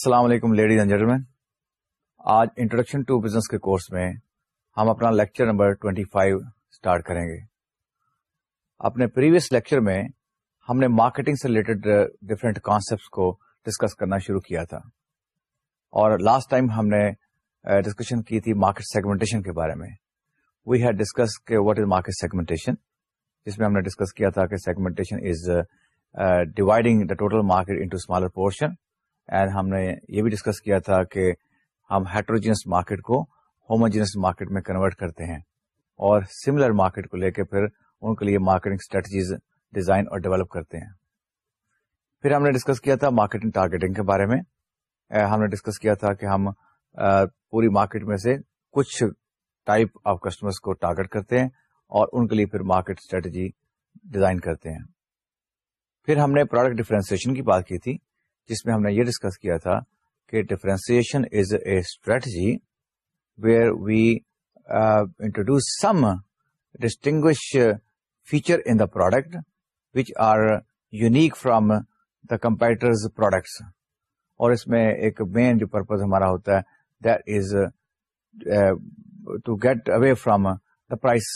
السلام علیکم ladies and gentleman آج انٹروڈکشن ٹو بزنس کے کورس میں ہم اپنا لیکچر نمبر 25 اسٹارٹ کریں گے۔ اپنے پریویس لیکچر میں ہم نے مارکیٹنگ سے ریلیٹڈ ڈفرینٹ کانسپٹ کو ڈسکس کرنا شروع کیا تھا۔ اور لاسٹ ٹائم ہم نے ڈسکشن کی تھی مارکیٹ سیگمنٹیشن کے بارے میں۔ وی ہیڈ ڈسکس کہ واٹ از مارکیٹ سیگمنٹیشن جس میں ہم نے ڈسکس کیا تھا کہ segmentation is dividing the total market into smaller portion and ہم نے یہ بھی ڈسکس کیا تھا کہ ہم ہیٹروجینس مارکیٹ کو ہوموجینس مارکیٹ میں کنورٹ کرتے ہیں اور سملر مارکیٹ کو لے کے پھر ان کے لیے مارکیٹنگ اسٹریٹجیز ڈیزائن اور ڈیولپ کرتے ہیں۔ پھر ہم نے ڈسکس کیا تھا مارکیٹنگ ٹارگیٹنگ کے بارے میں۔ uh, ہم نے ڈسکس کیا تھا کہ ہم uh, پوری مارکیٹ میں سے کچھ ٹائپ آف کسٹمرس کو ٹارگیٹ کرتے ہیں اور ان کے لیے پھر مارکیٹ اسٹریٹجی ڈیزائن کرتے ہیں۔ پھر ہم نے پروڈکٹ ڈفرینسیشن کی بات کی تھی۔ جس میں ہم نے یہ ڈسکس کیا تھا کہ differentiation is a strategy where we introduce some distinguish feature in the product which are unique from the competitors products اور اس میں ایک مین جو پرپز ہمارا ہوتا ہے that is to get away from the price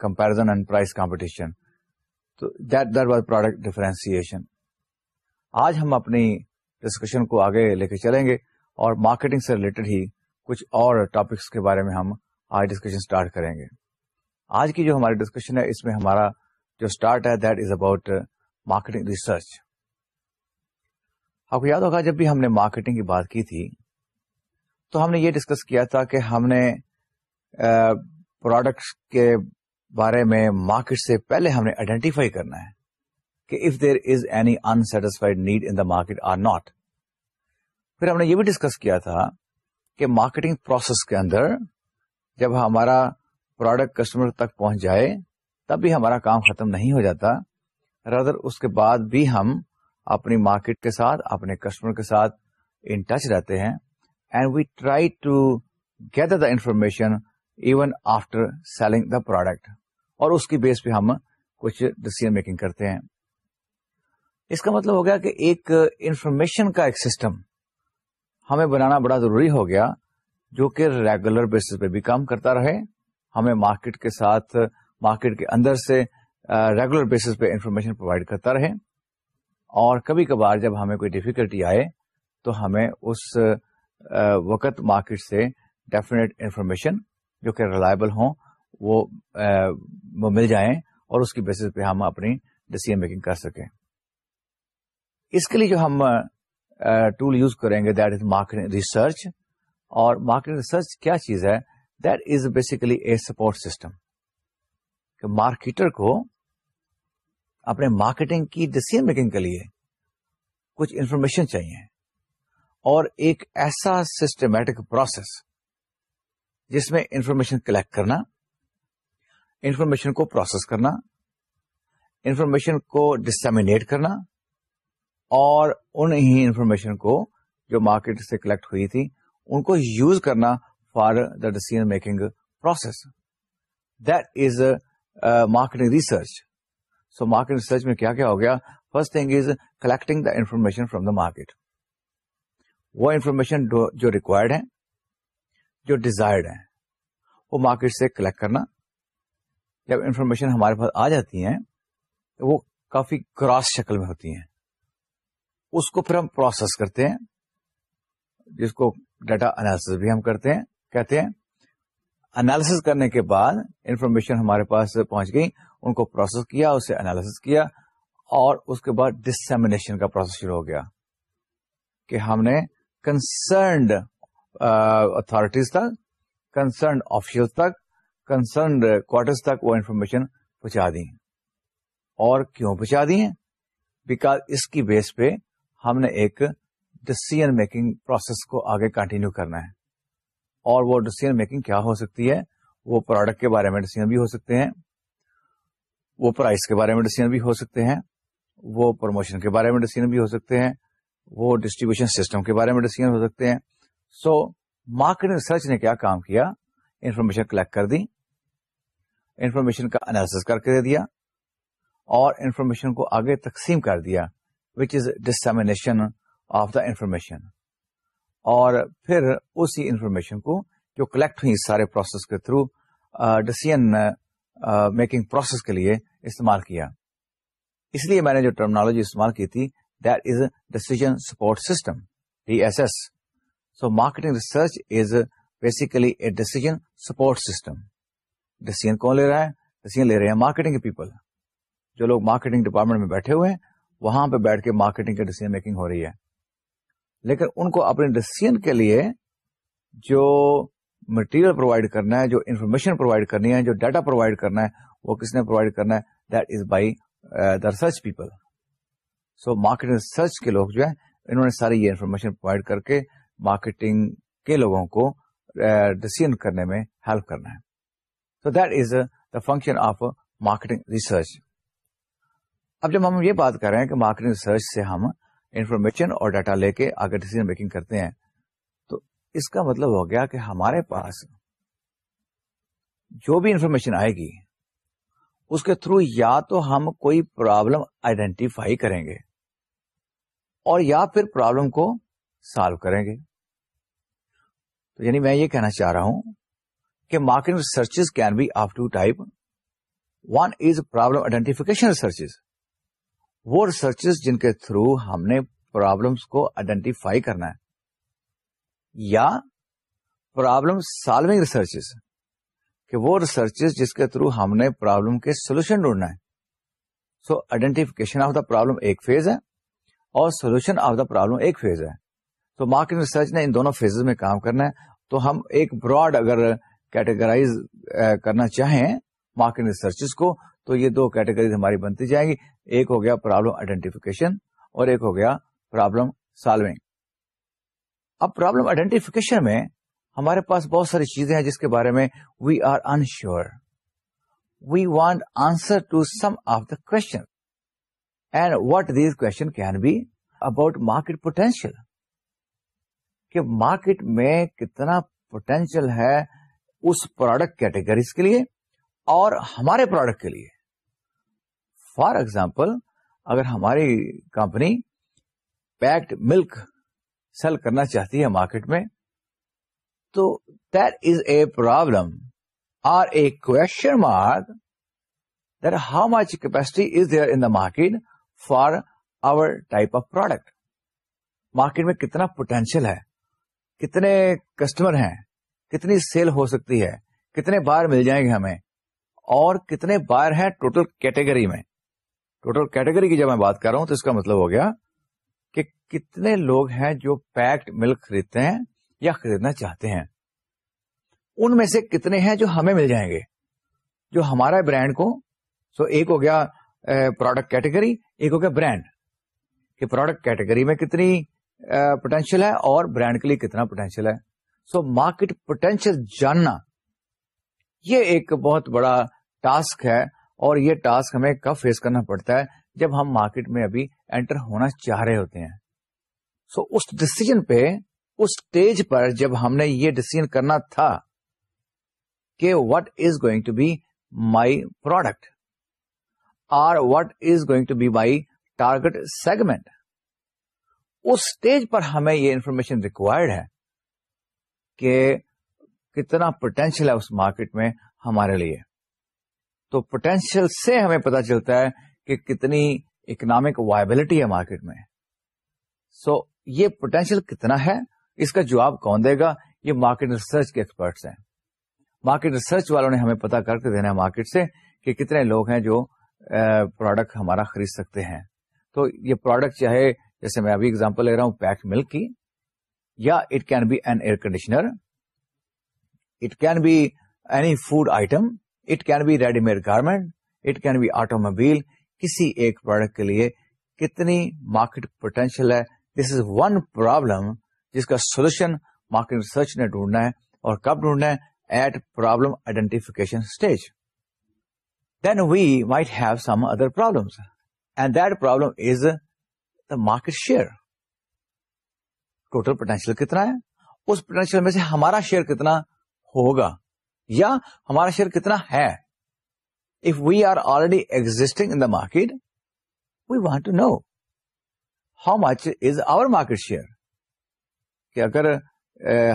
comparison and price competition that there was product differentiation آج ہم اپنی ڈسکشن کو آگے لے کے چلیں گے اور مارکیٹنگ سے ریلیٹڈ ہی کچھ اور ٹاپکس کے بارے میں ہم آج ڈسکشن اسٹارٹ کریں گے۔ آج کی جو ہماری ڈسکشن ہے، اس میں ہمارا جو اسٹارٹ ہے that is about marketing research آپ کو یاد ہوگا، جب بھی ہم نے مارکیٹنگ کی بات کی تھی، تو ہم نے یہ ڈسکس کیا تھا کہ ہم نے uh, پروڈکٹس کے بارے میں مارکیٹ سے پہلے ہم نے آئیڈینٹیفائی کرنا ہے۔ کہ if there is any unsatisfied need in the market or not پھر ہم نے یہ بھی ڈسکس کیا تھا کہ مارکیٹنگ پروسیس کے اندر جب ہمارا پروڈکٹ کسٹمر تک پہنچ جائے، تب بھی ہمارا کام ختم نہیں ہو جاتا۔ ردر اس کے بعد بھی ہم اپنی مارکیٹ کے ساتھ، اپنے کسٹمر کے ساتھ ان ٹچ رہتے ہیں۔ And we try to gather the information even after selling the product اور اس کی بیس پہ ہم کچھ ڈسیزن میکنگ کرتے ہیں۔ اس کا مطلب ہو گیا کہ ایک انفارمیشن کا ایک سسٹم ہمیں بنانا بڑا ضروری ہو گیا، جو کہ ریگولر بیسس پہ بھی کام کرتا رہے۔ ہمیں مارکیٹ کے ساتھ مارکیٹ کے اندر سے ریگولر بیسس پہ انفارمیشن پرووائڈ کرتا رہے۔ اور کبھی کبھار جب ہمیں کوئی ڈیفیکلٹی آئے، تو ہمیں اس وقت مارکیٹ سے ڈیفینیٹ انفارمیشن جو کہ ریلائبل ہوں، وہ مل جائیں اور اس کی بیسس پہ ہم اپنی ڈیسیزن میکنگ کر سکیں۔ اس کے لیے جو ہم ٹول یوز کریں گے دیٹ از مارکیٹنگ ریسرچ اور مارکیٹنگ ریسرچ کیا چیز ہے؟ That is basically a support system کہ مارکیٹر کو اپنے مارکیٹنگ کی ڈسیزن میکنگ کے لیے کچھ انفارمیشن چاہیے اور ایک ایسا سسٹمیٹک پروسیس جس میں انفارمیشن کلیکٹ کرنا انفارمیشن کو پروسیس کرنا انفارمیشن کو ڈسمینیٹ کرنا اور ان ہی انفارمیشن کو جو مارکیٹ سے کلیکٹ ہوئی تھی، ان کو یوز کرنا for the decision making process that is marketing research so market research میں کیا کیا ہو گیا؟ First thing is collecting the information from the market وہ انفارمیشن جو ریکوائرڈ ہے جو ڈیزائرڈ ہے وہ مارکیٹ سے کلیکٹ کرنا، جب انفارمیشن ہمارے پاس آ جاتی ہیں، وہ کافی کراس شکل میں ہوتی ہیں۔ اس کو پھر ہم پروسیس کرتے ہیں، جس کو ڈیٹا انالیس بھی ہم کرتے ہیں، کہتے ہیں۔ انالیس کرنے کے بعد انفارمیشن ہمارے پاس پہنچ گئی، ان کو پروسیس کیا، اسے انالیس کیا، اور اس کے بعد ڈسمنیشن کا پروسیس شروع ہو گیا۔ کہ ہم نے کنسرنڈ اتارٹیز تک کنسرنڈ آفیشل تک کنسرنڈ کوارٹرز تک وہ انفارمیشن پہنچا دی۔ اور کیوں پہنچا دی؟ ہیں بیکاز اس کی بیس پہ ہم نے ایک ڈسیزن میکنگ پروسیس کو آگے کنٹینیو کرنا ہے۔ اور وہ ڈسیزن میکنگ کیا ہو سکتی ہے؟ وہ پروڈکٹ کے بارے میں ڈسیزن بھی ہو سکتے ہیں۔ وہ پرائز کے بارے میں ڈسیزن بھی ہو سکتے ہیں۔ وہ پروموشن کے بارے میں ڈسیزن بھی ہو سکتے ہیں۔ وہ ڈسٹریبیوشن سسٹم کے بارے میں ڈسیزن ہو سکتے ہیں۔ سو مارکیٹ ریسرچ نے کیا کام کیا؟ انفارمیشن کلیکٹ کر دی۔ انفارمیشن کا انالیس کر کے دے دیا۔ اور انفارمیشن کو آگے تقسیم کر دیا۔ Which is dissemination of the information اور پھر اسی انفارمیشن کو جو کلیکٹ ہوئی سارے پروسیس کے تھرو ڈسیزن میکنگ پروسیس کے لیے استعمال کیا۔ اس لیے میں نے جو ٹرمنالوجی استعمال کی تھی that is decision support system D S S so marketing research is basically a decision support system decision کون لے رہا ہے؟ ڈیسیزن لے رہے ہیں مارکیٹنگ کے پیپل جو لوگ مارکیٹنگ ڈپارٹمنٹ میں بیٹھے ہوئے ہیں وہاں پہ بیٹھ کے مارکیٹنگ کی ڈیسیزن میکنگ ہو رہی ہے۔ لیکن ان کو اپنے ڈیسیزن کے لیے جو مٹیریل پرووائڈ کرنا ہے، جو انفارمیشن پرووائڈ کرنی ہے، جو ڈیٹا پرووائڈ کرنا ہے، وہ کس نے پرووائڈ کرنا ہے؟ That is by the research people so marketing research کے لوگ جو ہے انہوں نے ساری یہ انفارمیشن پرووائڈ کر کے مارکیٹنگ کے لوگوں کو uh, ڈسیزن کرنے میں ہیلپ کرنا ہے۔ So that is the function of marketing research اب جب ہم یہ بات کر رہے ہیں کہ مارکیٹنگ ریسرچ سے ہم انفارمیشن اور ڈیٹا لے کے آگے ڈیسیزن میکنگ کرتے ہیں، تو اس کا مطلب ہو گیا کہ ہمارے پاس جو بھی انفارمیشن آئے گی، اس کے تھرو یا تو ہم کوئی پرابلم آئیڈینٹیفائی کریں گے اور یا پھر پرابلم کو سالو کریں گے۔ تو یعنی میں یہ کہنا چاہ رہا ہوں کہ marketing researches can be of two type one is problem identification researches وہ ریسرچز جن کے تھرو ہم نے پرابلمس کو آئیڈینٹیفائی کرنا ہے، یا پرابلم سالونگ ریسرچز کہ وہ ریسرچز جس کے تھرو ہم نے پرابلم کے سولوشن ڈھونڈنا ہے۔ So identification of the problem ایک فیز ہے، اور سولوشن آف دا پرابلم ایک فیز ہے۔ تو مارکیٹ ریسرچ نے ان دونوں فیزز میں کام کرنا ہے۔ تو ہم ایک براڈ اگر کیٹیگرائز eh, کرنا چاہیں مارکیٹ ریسرچز کو تو یہ دو کیٹیگریز ہماری بنتی جائیں گی۔ ایک ہو گیا پرابلم آئیڈینٹیفکیشن اور ایک ہو گیا پرابلم سالوگ اب پرابلم آئیڈینٹیفکیشن میں ہمارے پاس بہت ساری چیزیں ہیں جس کے بارے میں we are unsure we want answer to some of the question and what these question can be about market potential کہ مارکیٹ میں کتنا پوٹینشیل ہے اس پروڈکٹ کیٹیگریز کے لیے اور ہمارے پروڈکٹ کے لیے۔ فار ایگزامپل اگر ہماری کمپنی پیکڈ ملک سیل کرنا چاہتی ہے مارکیٹ میں، تو that is a problem or a question mark that how much capacity is there in the market for our type of product market میں کتنا پوٹینشیل ہے، کتنے کسٹمر ہیں، کتنی سیل ہو سکتی ہے، کتنے بار مل جائیں گے ہمیں، اور کتنے بار ہیں ٹوٹل کیٹیگری میں۔ ٹوٹل کیٹیگری کی جب میں بات کر رہا ہوں تو اس کا مطلب ہو گیا کہ کتنے لوگ ہیں جو پیکڈ ملک خریدتے ہیں یا خریدنا چاہتے ہیں۔ ان میں سے کتنے ہیں جو ہمیں مل جائیں گے؟ جو ہمارا برانڈ کو سو ایک ہو گیا پروڈکٹ کیٹیگری ایک ہو گیا برانڈ کہ پروڈکٹ کیٹیگری میں کتنی پوٹینشیل ہے اور برانڈ کے لیے کتنا پوٹینشیل ہے۔ سو مارکیٹ پوٹینشیل جاننا، یہ ایک بہت بڑا ٹاسک ہے۔ اور یہ ٹاسک ہمیں کب فیس کرنا پڑتا ہے جب ہم مارکیٹ میں ابھی انٹر ہونا چاہ رہے ہوتے ہیں۔ سو so, اس ڈسیزن پہ اس اسٹیج پر جب ہم نے یہ ڈسیزن کرنا تھا کہ what is going to be my product or what is going to be my target segment us stage پر ہمیں یہ انفارمیشن ریکوائرڈ ہے کہ کتنا پوٹینشیل ہے اس مارکیٹ میں ہمارے لیے۔ تو پوٹینشیل سے ہمیں پتا چلتا ہے کہ کتنی اکنامک وائبلٹی ہے مارکیٹ میں۔ سو so, یہ پوٹینشیل کتنا ہے؟ اس کا جواب کون دے گا؟ یہ مارکیٹ ریسرچ کے ایکسپرٹس ہیں۔ مارکیٹ ریسرچ والوں نے ہمیں پتا کر کے دینا ہے مارکیٹ سے کہ کتنے لوگ ہیں جو پروڈکٹ ہمارا خرید سکتے ہیں۔ تو یہ پروڈکٹ چاہے جیسے میں ابھی اگزامپل لے رہا ہوں پیک ملک کی یا it can be an air conditioner it can be any food item it can be ready made garment it can be automobile کسی ایک پروڈکٹ کے لیے کتنی مارکیٹ پوٹینشیل ہے؟ دس از ون پرابلم جس کا سولوشن مارکیٹ ریسرچ نے ڈھونڈنا ہے اور کب ڈھونڈنا ہے؟ At problem identification stage then we might have some other problem and that problem is the market share total potential کتنا ہے؟ اس پوٹینشیل میں سے ہمارا شیئر کتنا ہوگا؟ یا ہمارا شیئر کتنا ہے؟ If we are already existing in the market we want to know how much is our market share کہ اگر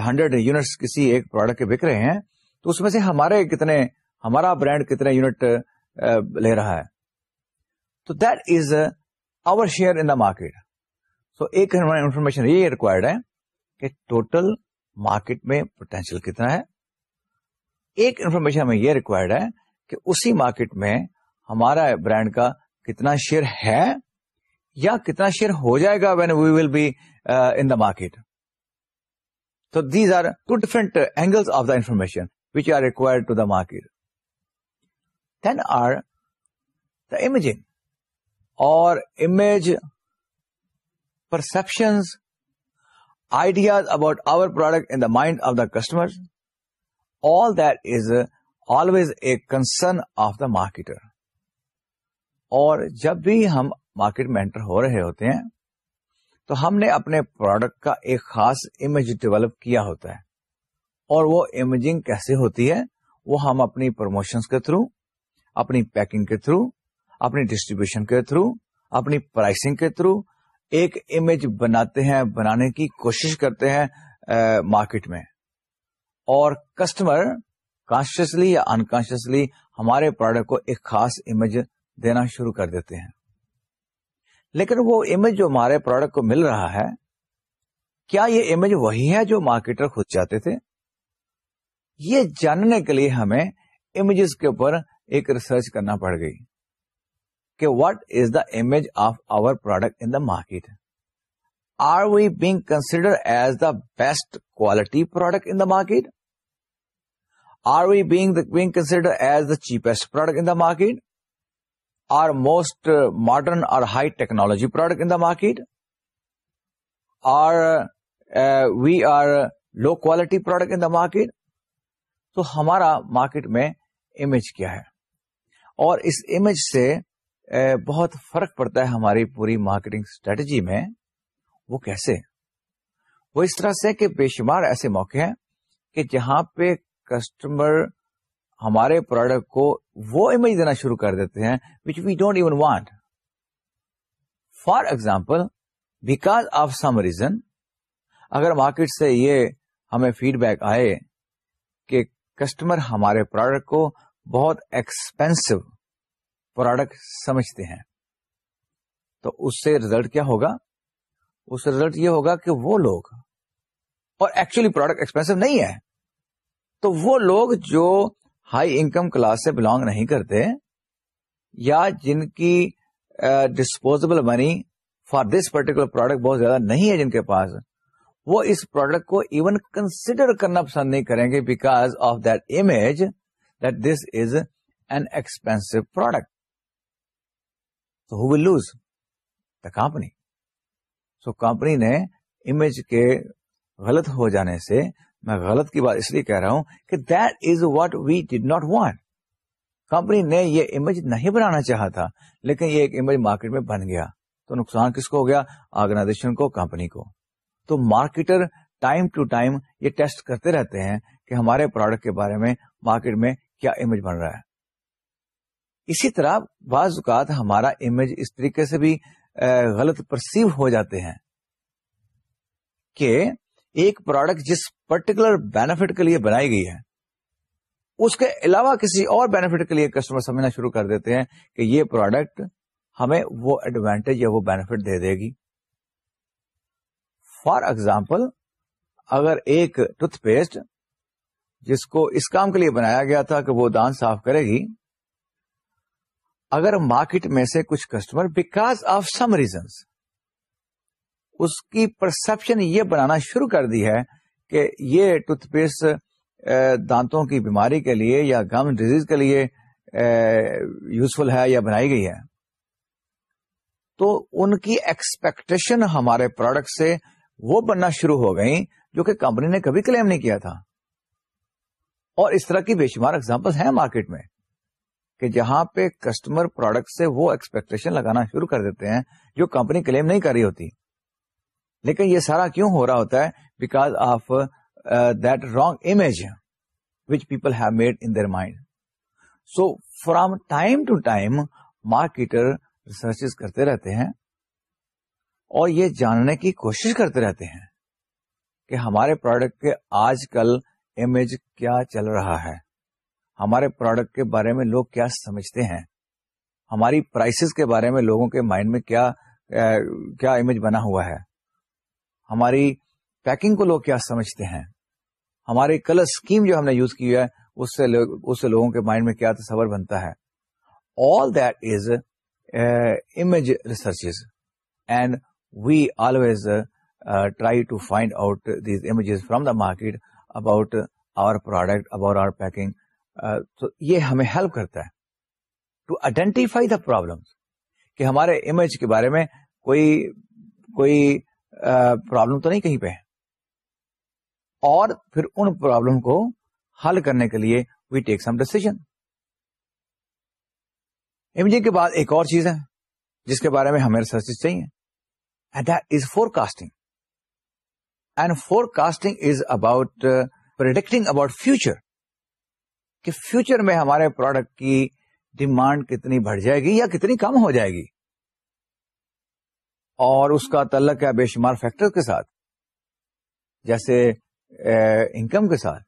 ہنڈریڈ یونٹس کسی ایک پروڈکٹ کے بک رہے ہیں، تو اس میں سے ہمارے کتنے، ہمارا برانڈ کتنے یونٹ لے رہا ہے۔ تو that is our share in the market so ایک انفارمیشن یہ ریکوائرڈ ہے کہ ٹوٹل مارکیٹ میں پوٹینشیل کتنا ہے۔ ایک انفارمیشن ہمیں یہ ریکوائرڈ ہے کہ اسی مارکیٹ میں ہمارا برانڈ کا کتنا شیئر ہے یا کتنا شیئر ہو جائے گا when we will be in the market تو these are two different angles of the information which are required to the market then are the imaging اور image perceptions ideas about our product in the mind of the customer all that is always a concern of the marketer اور جب بھی ہم market میں inter ہو رہے ہوتے ہیں، تو ہم نے اپنے پروڈکٹ کا ایک خاص امیج ڈیولپ کیا ہوتا ہے۔ اور وہ امیجنگ کیسے ہوتی ہے، وہ ہم اپنی پروموشنس کے تھرو اپنی پیکنگ کے تھرو اپنی ڈسٹریبیوشن کے تھرو اپنی پرائسنگ کے تھرو ایک امیج بناتے ہیں، بنانے کی کوشش کرتے ہیں مارکیٹ میں۔ اور کسٹمر کانشیسلی یا انکانشیسلی ہمارے پروڈکٹ کو ایک خاص امیج دینا شروع کر دیتے ہیں۔ لیکن وہ امیج جو ہمارے پروڈکٹ کو مل رہا ہے، کیا یہ امیج وہی ہے جو مارکیٹر خود چاہتے تھے؟ یہ جاننے کے لیے ہمیں امیجز کے اوپر ایک ریسرچ کرنا پڑ گئی کہ what is the image of our product in the market are we being consider as the best quality product in the market are we being being consider as the cheapest product in the market are most modern اور high technology product in the market are we are low quality product in the market تو ہمارا market میں image کیا ہے۔ اور اس image سے uh, بہت فرق پڑتا ہے ہماری پوری مارکیٹنگ اسٹریٹجی میں۔ وہ کیسے؟ وہ اس طرح سے کہ بے شمار ایسے موقع ہیں کہ جہاں پہ کسٹمر ہمارے پروڈکٹ کو وہ امیج دینا شروع کر دیتے ہیں which we don't even want for example because of some reason اگر مارکیٹ سے یہ ہمیں فیڈ بیک آئے کہ کسٹمر ہمارے پروڈکٹ کو بہت ایکسپینسو پروڈکٹ سمجھتے ہیں، تو اس سے ریزلٹ کیا ہوگا؟ اس سے ریزلٹ یہ ہوگا کہ وہ لوگ، اور ایکچولی پروڈکٹ ایکسپینسو نہیں ہے۔ تو وہ لوگ جو ہائی انکم کلاس سے بلونگ نہیں کرتے یا جن کی disposable money for this particular product بہت زیادہ نہیں ہے جن کے پاس، وہ اس پروڈکٹ کو ایون کنسیڈر کرنا پسند نہیں کریں گے because of that image that this is an expensive product تو who will lose the company so company نے امیج کے غلط ہو جانے سے میں غلط کی بات اس لیے کہہ رہا ہوں کہ that is what we did not want company نے یہ امیج نہیں بنانا چاہا تھا، لیکن یہ ایک امیج مارکیٹ میں بن گیا۔ تو نقصان کس کو ہو گیا؟ آرگنائزیشن کو کمپنی کو۔ تو مارکیٹر ٹائم ٹو ٹائم یہ ٹیسٹ کرتے رہتے ہیں کہ ہمارے پروڈکٹ کے بارے میں مارکیٹ میں کیا امیج بن رہا ہے۔ اسی طرح بعض اوقات ہمارا امیج اس طریقے سے بھی غلط پرسیو ہو جاتے ہیں کہ ایک پروڈکٹ جس پرٹیکولر بینیفٹ کے لیے بنائی گئی ہے، اس کے علاوہ کسی اور بینیفٹ کے لیے کسٹمر سمجھنا شروع کر دیتے ہیں کہ یہ پروڈکٹ ہمیں وہ ایڈوانٹیج یا وہ بینیفٹ دے دے گی۔ فار ایگزامپل اگر ایک ٹوتھ پیسٹ جس کو اس کام کے لیے بنایا گیا تھا کہ وہ دان صاف کرے گی، اگر مارکیٹ میں سے کچھ customer because of some reasons اس کی پرسپشن یہ بنانا شروع کر دی ہے کہ یہ ٹوتھ پیسٹ دانتوں کی بیماری کے لیے یا گم ڈیزیز کے لیے یوزفل ہے یا بنائی گئی ہے۔ تو ان کی ایکسپیکٹیشن ہمارے پروڈکٹ سے وہ بننا شروع ہو گئی جو کہ کمپنی نے کبھی کلیم نہیں کیا تھا۔ اور اس طرح کی بے شمار اگزامپل ہیں مارکیٹ میں کہ جہاں پہ کسٹمر پروڈکٹ سے وہ ایکسپیکٹیشن لگانا شروع کر دیتے ہیں جو کمپنی کلیم نہیں کر رہی ہوتی۔ لیکن یہ سارا کیوں ہو رہا ہوتا ہے؟ Because of that wrong image which people have made in their mind so from time to time marketer research کرتے رہتے ہیں اور یہ جاننے کی کوشش کرتے رہتے ہیں کہ ہمارے پروڈکٹ کے آج کل امیج کیا چل رہا ہے؟ ہمارے پروڈکٹ کے بارے میں لوگ کیا سمجھتے ہیں؟ ہماری پرائسز کے بارے میں لوگوں کے مائنڈ میں کیا uh, کیا امیج بنا ہوا ہے؟ ہماری پیکنگ کو لوگ کیا سمجھتے ہیں؟ ہماری کلر اسکیم جو ہم نے یوز کی ہے، اس سے اس سے لوگوں کے مائنڈ میں کیا تصور بنتا ہے؟ All that is image research and we always try to find out these images from the market about our product about our packing تو یہ ہمیں ہیلپ کرتا ہے ٹو آئیڈینٹیفائی دا پرابلم کہ ہمارے امیج کے بارے میں کوئی کوئی پرابلم تو نہیں کہیں پہ اور پھر ان پرابلم کو حل کرنے کے لیے we take some decision imaging کے بعد ایک اور چیز ہے جس کے بارے میں ہمیں ریسرچ چاہیے۔ And that is forecasting and forecasting is about predicting about future کہ فیوچر میں ہمارے پروڈکٹ کی ڈیمانڈ کتنی بڑھ جائے گی یا کتنی کم ہو جائے گی۔ اور اس کا تعلق ہے بے شمار فیکٹر کے ساتھ، جیسے انکم کے ساتھ۔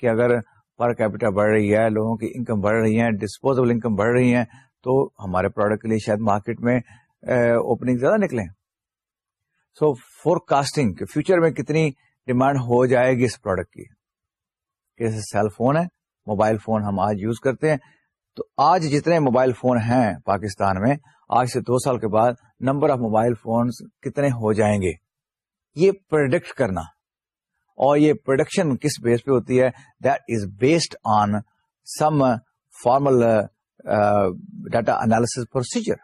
کہ اگر پر کیپٹل بڑھ رہی ہے، لوگوں کی انکم بڑھ رہی ہے ڈسپوزبل انکم بڑھ رہی ہے، تو ہمارے پروڈکٹ کے لیے شاید مارکیٹ میں اوپننگ زیادہ نکلیں۔ سو فور کاسٹنگ فیوچر میں کتنی ڈیمانڈ ہو جائے گی اس پروڈکٹ کی۔ جیسے سیل فون ہے موبائل فون ہم آج یوز کرتے ہیں۔ تو آج جتنے موبائل فون ہیں پاکستان میں، آج سے دو سال کے بعد نمبر آف موبائل فون کتنے ہو جائیں گے؟ یہ پروڈکٹ کرنا۔ اور یہ پروڈکشن کس بیس پہ ہوتی ہے؟ That is based on some formal data analysis procedure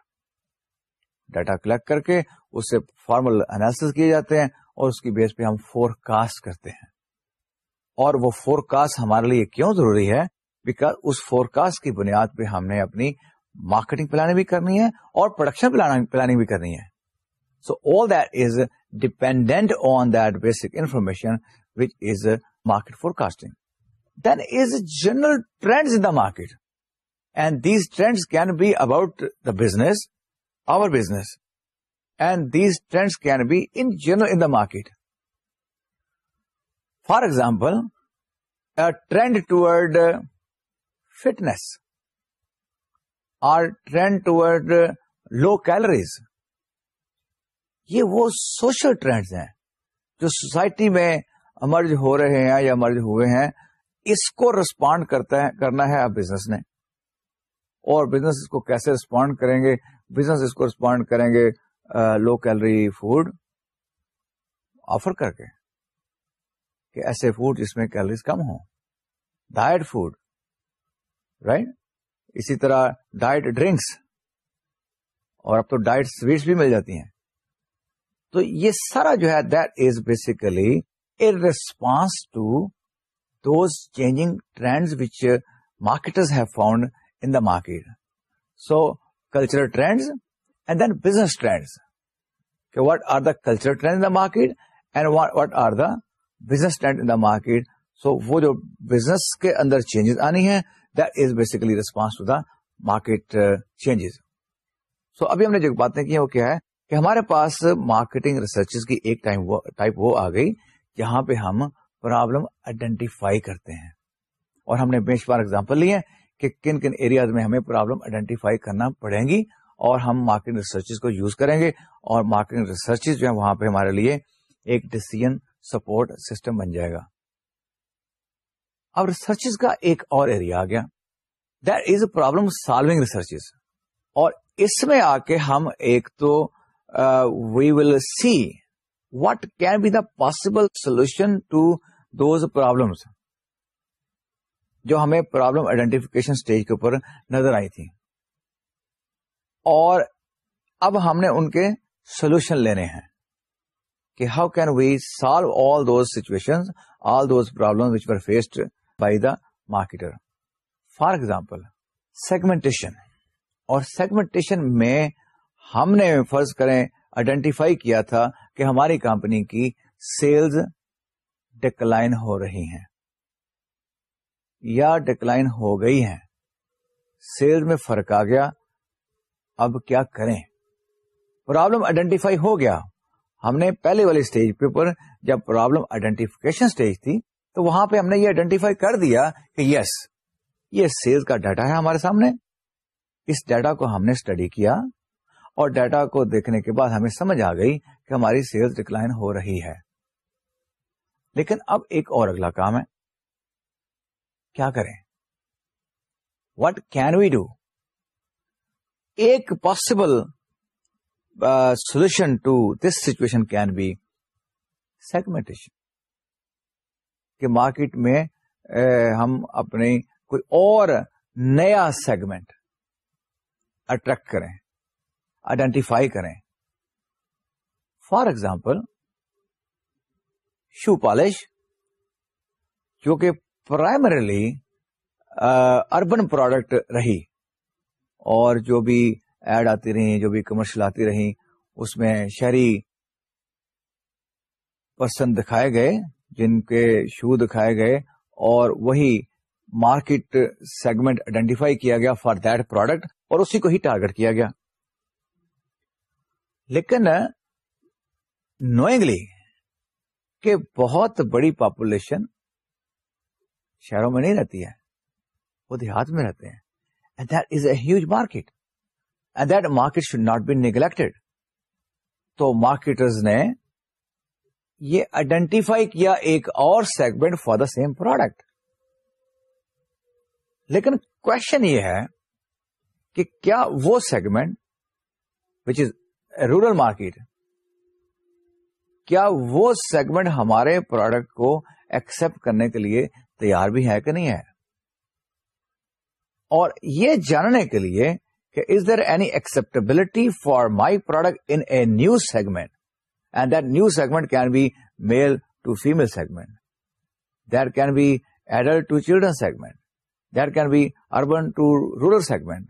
data collect کر کے اس سے فارمل انالیس کیے جاتے ہیں اور اس کی بیس پہ ہم فور کاسٹ کرتے ہیں۔ اور وہ فور کاسٹ ہمارے لیے کیوں ضروری ہے؟ بیکاز اس فور کاسٹ کی بنیاد پہ ہم نے اپنی مارکیٹنگ پلاننگ بھی کرنی ہے اور پروڈکشن پلاننگ بھی کرنی ہے۔ So all that is dependent on that basic information which is market forecasting then is general trends in the market and these trends can be about the business our business and these trends can be in general in the market for example trend toward fitness اور trend toward low calories یہ وہ social trends ہیں جو society میں emerge ہو رہے ہیں یا emerge ہوئے ہیں، اس کو ریسپونڈ کرتا ہے، کرنا ہے اب بزنس نے۔ اور بزنس اس کو کیسے ریسپونڈ کریں گے؟ بزنس اس کو ریسپونڈ کریں گے لو کیلری فوڈ آفر کر کے کہ ایسے فوڈ جس میں کیلریز کم ہوں۔ ڈائٹ فوڈ رائٹ اسی طرح ڈائٹ ڈرنکس اور اب تو ڈائٹ سویٹس بھی مل جاتی ہیں۔ تو یہ سارا جو ہے that is basically a response to those changing trends which marketers have found in the market so cultural trends and then business trends کہ what are the cultural trend in the market and what are the business trend in the market so وہ جو business کے اندر changes آنی ہے that is basically response to the market changes so ابھی ہم نے جو باتیں کی وہ کیا ہے کہ ہمارے پاس مارکیٹنگ ریسرچ کی ایک ٹائپ وہ آ گئی جہاں پہ ہم پرابلم آئیڈینٹیفائی کرتے ہیں اور ہم نے بے شمار اگزامپل لیے کہ کن کن ایریاز میں ہمیں پرابلم آئیڈینٹیفائی کرنا پڑیں گی اور ہم مارکیٹنگ ریسرچ کو یوز کریں گے اور مارکیٹنگ ریسرچ جو ہے وہاں پہ ہمارے لیے ایک ڈسیزن سپورٹ سسٹم بن جائے گا اب ریسرچ کا ایک اور ایریا آ گیا۔ That is a problem solving research اور اس میں آ کے ہم ایک تو we will see what can be the possible solution to those problems جو ہمیں پرابلم آئیڈینٹیفکیشن اسٹیج کے اوپر نظر آئی تھی۔ اور اب ہم نے ان کے سولوشن لینے ہیں کہ how can we solve all those situation all those problem which were faced by the marketer for example segmentation اور سیگمنٹیشن میں ہم نے فرض کریں آئیڈینٹیفائی کیا تھا کہ ہماری کمپنی کی سیلز ڈکلائن ہو رہی ہیں یا ڈکلائن ہو گئی ہیں۔ سیلز میں فرق آ گیا۔ اب کیا کریں؟ پرابلم آئیڈینٹیفائی ہو گیا۔ ہم نے پہلے والی اسٹیج پہ پر جب پرابلم آئیڈینٹیفکیشن اسٹیج تھی تو وہاں پہ ہم نے یہ آئیڈینٹیفائی کر دیا کہ یس یہ سیلز کا ڈیٹا ہے ہمارے سامنے۔ اس ڈیٹا کو ہم نے اسٹڈی کیا اور ڈیٹا کو دیکھنے کے بعد ہمیں سمجھ آ گئی کہ ہماری سیلز ڈکلائن ہو رہی ہے۔ لیکن اب ایک اور اگلا کام ہے۔ کیا کریں؟ وٹ کین وی ڈو ایک possible solution to this situation can be segmentation کہ مارکیٹ میں ہم اپنی کوئی اور نیا سیگمنٹ اٹریکٹ کریں آئیڈینٹیفائی کریں۔ فار ایگزامپل شو پالش جو کہ پرائمریلی اربن پروڈکٹ رہی۔ اور جو بھی ایڈ آتی رہی جو بھی کمرشل آتی رہی اس میں شہری پرسن دکھائے گئے۔ جن کے شو دکھائے گئے اور وہی مارکیٹ سیگمنٹ آئیڈینٹیفائی کیا گیا فار دیٹ پروڈکٹ اور اسی کو ہی ٹارگٹ کیا گیا۔ لیکن نوئنگلی کہ بہت بڑی پاپولیشن شہروں میں نہیں رہتی ہے، وہ دیہات میں رہتے ہیں۔ And that is a huge market and that market should not be neglected تو مارکیٹرز نے یہ آئیڈینٹیفائی کیا ایک اور segment for the same product لیکن کوشچن یہ ہے کہ کیا وہ segment which is rural market کیا وہ سیگمنٹ ہمارے پروڈکٹ کو ایکسپٹ کرنے کے لیے تیار بھی ہے کہ نہیں ہے؟ اور یہ جاننے کے لیے کہ is there any acceptability for my product in a new segment and that new segment can be male to female segment that can be adult to children segment that can be urban to rural segment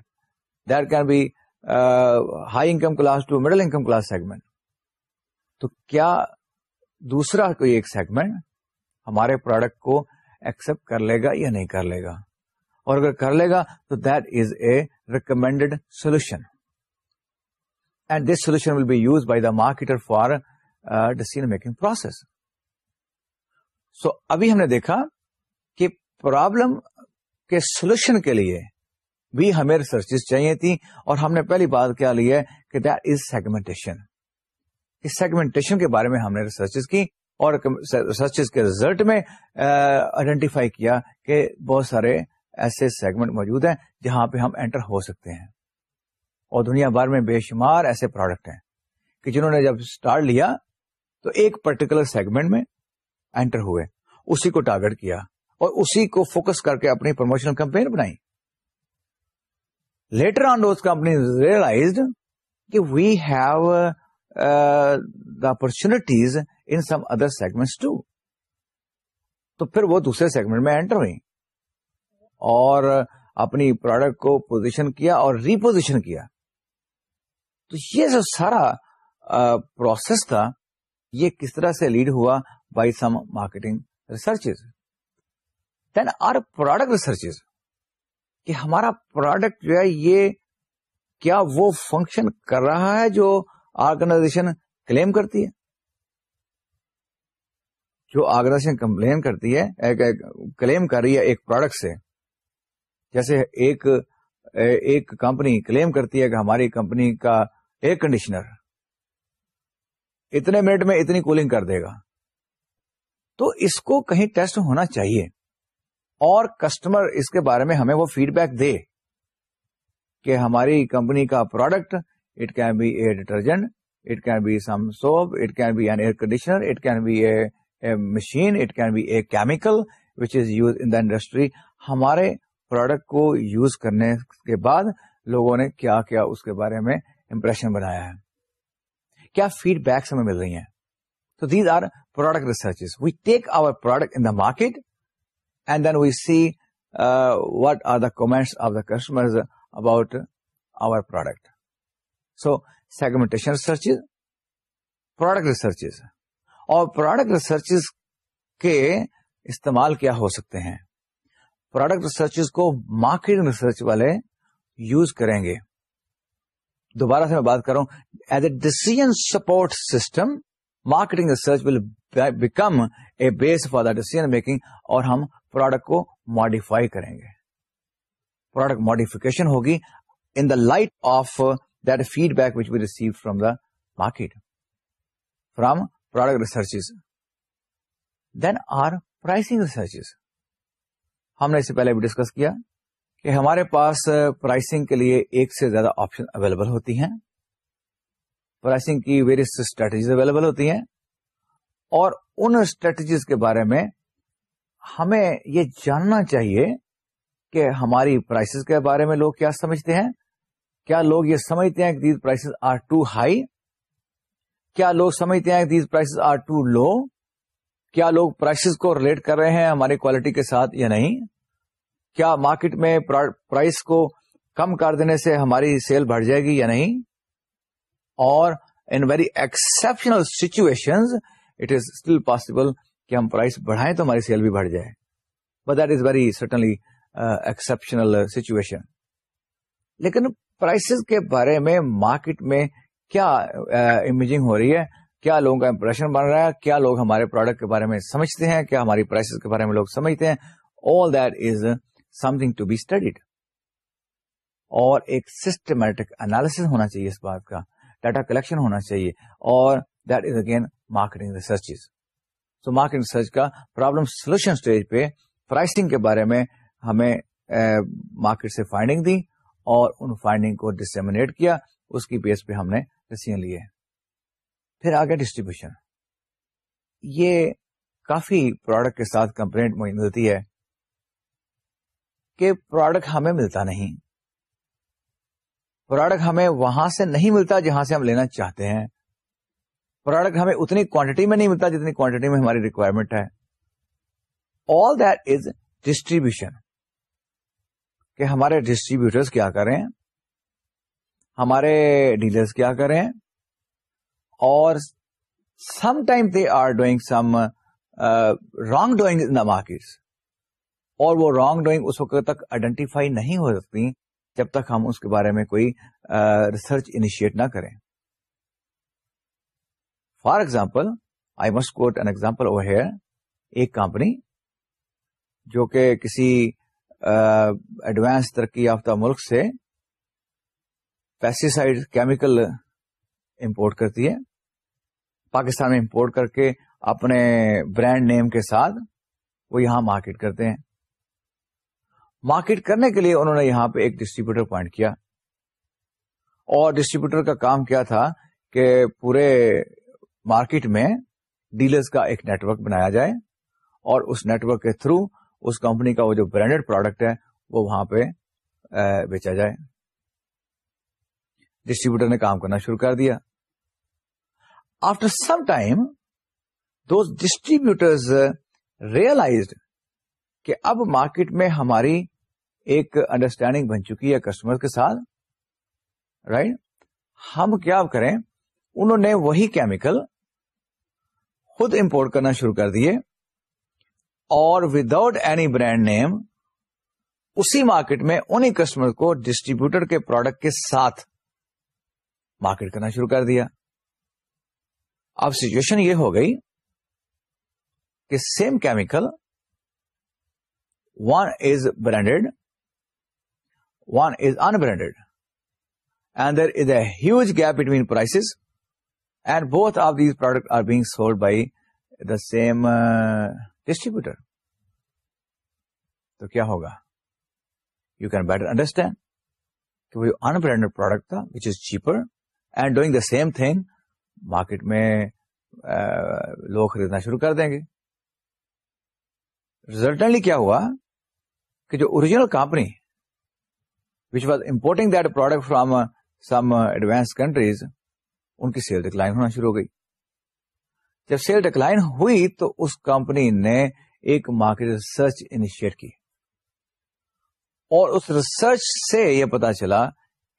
that can be high income class to middle income class segment تو کیا دوسرا کوئی ایک segment ہمارے product کو accept کر لے گا یا نہیں کر لے گا؟ اور اگر کر لے گا تو that is a recommended solution and this solution will be use by the marketer for decision making process so ابھی ہم نے دیکھا کہ پرابلم کے سولوشن کے لیے بھی ہمیں ریسرچز چاہیے تھی اور ہم نے پہلی بات کیا لی ہے کہ دیٹ از سیگمنٹیشن اس سیگمنٹیشن کے بارے میں ہم نے ریسرچز کی اور ریسرچز کے ریزلٹ میں آئیڈینٹیفائی کیا کہ بہت سارے ایسے سیگمنٹ موجود ہیں جہاں پہ ہم انٹر ہو سکتے ہیں اور دنیا بھر میں بے شمار ایسے پروڈکٹ ہیں کہ جنہوں نے جب اسٹارٹ لیا تو ایک پرٹیکولر سیگمنٹ میں انٹر ہوئے۔ اسی کو ٹارگیٹ کیا اور اسی کو فوکس کر کے اپنی پروموشنل کمپین بنائی۔ Later on those company realized کہ we have the opportunities in some other segment too تو پھر وہ دوسرے سیگمنٹ میں انٹر ہوئی اور اپنی پروڈکٹ کو پوزیشن کیا اور ریپوزیشن کیا۔ تو یہ جو سارا uh, پروسیس تھا یہ کس طرح سے لیڈ ہوا by some marketing researches then are product researches کہ ہمارا پروڈکٹ جو ہے یہ کیا وہ فنکشن کر رہا ہے جو آرگنائزیشن کلیم کرتی ہے؟ جو آرگنائزیشن کمپلین کرتی ہے کلیم کر رہی ہے ایک پروڈکٹ سے۔ جیسے ایک ایک کمپنی کلیم کرتی ہے کہ ہماری کمپنی کا ایئر کنڈیشنر اتنے منٹ میں اتنی کولنگ کر دے گا۔ تو اس کو کہیں ٹیسٹ ہونا چاہیے۔ اور کسٹمر اس کے بارے میں ہمیں وہ فیڈ بیک دے کہ ہماری کمپنی کا product it can be a detergent it can be some soap it can be an air conditioner it can be a machine it can be a chemical which is use in the industry ہمارے product کو use کرنے کے بعد لوگوں نے کیا کیا اس کے بارے میں امپریشن بنایا ہے۔ کیا فیڈ بیکس ہمیں مل رہی ہیں؟ تو these are product research we take our product in the market and then we see what are the comments of the customer about our product so segmentation research product researches اور product researches کے استعمال کیا ہو سکتے ہیں؟ Product researches کو marketing research والے use کریں گے۔ دوبارہ سے میں بات کروں as a decision support system marketing research will become a base for the decision making اور ہم پروڈکٹ کو ماڈیفائی کریں گے۔ پروڈکٹ ماڈیفکیشن ہوگی in the light of that feedback which we receive from the market from product researches then are pricing researches ہم نے اس سے پہلے بھی ڈسکس کیا۔ کہ ہمارے پاس پرائسنگ کے لیے ایک سے زیادہ آپشن اویلیبل ہوتی ہیں۔ پرائسنگ کی ویریس اسٹریٹجیز اویلیبل ہوتی ہیں۔ اور ان اسٹریٹجیز کے بارے میں ہمیں یہ جاننا چاہیے کہ ہماری پرائسز کے بارے میں لوگ کیا سمجھتے ہیں۔ کیا لوگ یہ سمجھتے ہیں کہ these prices are too high کیا لوگ سمجھتے ہیں کہ these prices are too low کیا لوگ پرائسز کو ریلیٹ کر رہے ہیں ہماری کوالٹی کے ساتھ یا نہیں؟ کیا مارکیٹ میں پرائس کو کم کر دینے سے ہماری سیل بڑھ جائے گی یا نہیں؟ اور in very exceptional situation it is still possible کہ ہم پرائس بڑھائیں تو ہماری سیل بھی بڑھ جائے۔ But that is very certainly exceptional situation لیکن پرائسز کے بارے میں مارکیٹ میں کیا امیجنگ uh, ہو رہی ہے؟ کیا لوگوں کا امپریشن بن رہا ہے؟ کیا لوگ ہمارے پروڈکٹ کے بارے میں سمجھتے ہیں؟ کیا ہماری پرائسز کے بارے میں لوگ سمجھتے ہیں؟ All that is something to be studied اور ایک سسٹمیٹک انالیس ہونا چاہیے اس بات کا ڈاٹا کلیکشن ہونا چاہیے، اور that is again marketing research so marketing research کا پرابلم سولوشن اسٹیج پہ پرائسنگ کے بارے میں ہمیں مارکیٹ سے فائنڈنگ دی اور ان فائنڈنگ کو ڈسمنیٹ کیا، اس کی بیس پہ ہم نے ڈسیزن لیے پھر آگے ڈسٹریبیوشن یہ کافی پروڈکٹ کے ساتھ کمپلینٹ ملتی ہے۔ کہ پروڈکٹ ہمیں ملتا نہیں۔ پروڈکٹ ہمیں وہاں سے نہیں ملتا جہاں سے ہم لینا چاہتے ہیں۔ پروڈکٹ ہمیں اتنی کوانٹٹی میں نہیں ملتا جتنی کوانٹٹی میں ہماری ریکوائرمنٹ ہے۔ آل دیٹ از ڈسٹریبیوشن کہ ہمارے ڈسٹریبیوٹرس کیا کریں؟ ہمارے ڈیلرس کیا کریں؟ اور some time they are doing some wrong doing in the market اور وہ رانگ ڈوئنگ اس وقت تک آئیڈینٹیفائی نہیں ہو سکتی جب تک ہم اس کے بارے میں کوئی ریسرچ انیشیٹ نہ کریں۔ For example I must quote an example over here ایک کمپنی جو کہ کسی ایڈوانس ترقی یافتہ ملک سے پیسٹیسائڈ کیمیکل امپورٹ کرتی ہے۔ پاکستان میں امپورٹ کر کے اپنے برانڈ نیم کے ساتھ وہ یہاں مارکیٹ کرتے ہیں۔ مارکیٹ کرنے کے لیے انہوں نے یہاں پہ ایک ڈسٹریبیوٹر پوائنٹ کیا۔ اور ڈسٹریبیوٹر کا کام کیا تھا کہ پورے مارکیٹ میں ڈیلرز کا ایک نیٹورک بنایا جائے اور اس نیٹورک کے تھرو اس کمپنی کا وہ جو برانڈیڈ پروڈکٹ ہے وہ وہاں پہ بیچا جائے۔ ڈسٹریبیوٹر نے کام کرنا شروع کر دیا۔ After some time those distributors realized کہ اب مارکیٹ میں ہماری ایک انڈرسٹینڈنگ بن چکی ہے کسٹمر کے ساتھ رائٹ right? ہم کیا کریں انہوں نے وہی کیمیکل خود امپورٹ کرنا شروع کر دیے اور وداؤٹ اینی برانڈ نیم اسی مارکیٹ میں انہیں کسٹمر کو ڈسٹریبیوٹر کے پروڈکٹ کے ساتھ مارکیٹ کرنا شروع کر دیا اب سچویشن یہ ہو گئی کہ same chemical one is branded one is unbranded and there is a huge gap between prices and both of these product are being sold by the same distributor تو کیا ہوگا؟ یو کین بیٹر انڈرسٹینڈ کہ وہ ان branded product تھا which is cheaper and doing the same thing market میں لوگ خریدنا شروع کر دیں گے. ریزلٹنلی کیا ہوا؟ کہ جو original company which was importing that product from some advance countries ان کی سیل ڈکلائن ہونا شروع ہو گئی۔ جب سیل ڈکلائن ہوئی تو اس کمپنی نے ایک مارکیٹ ریسرچ انیشیٹ کی۔ اور اس ریسرچ سے یہ پتا چلا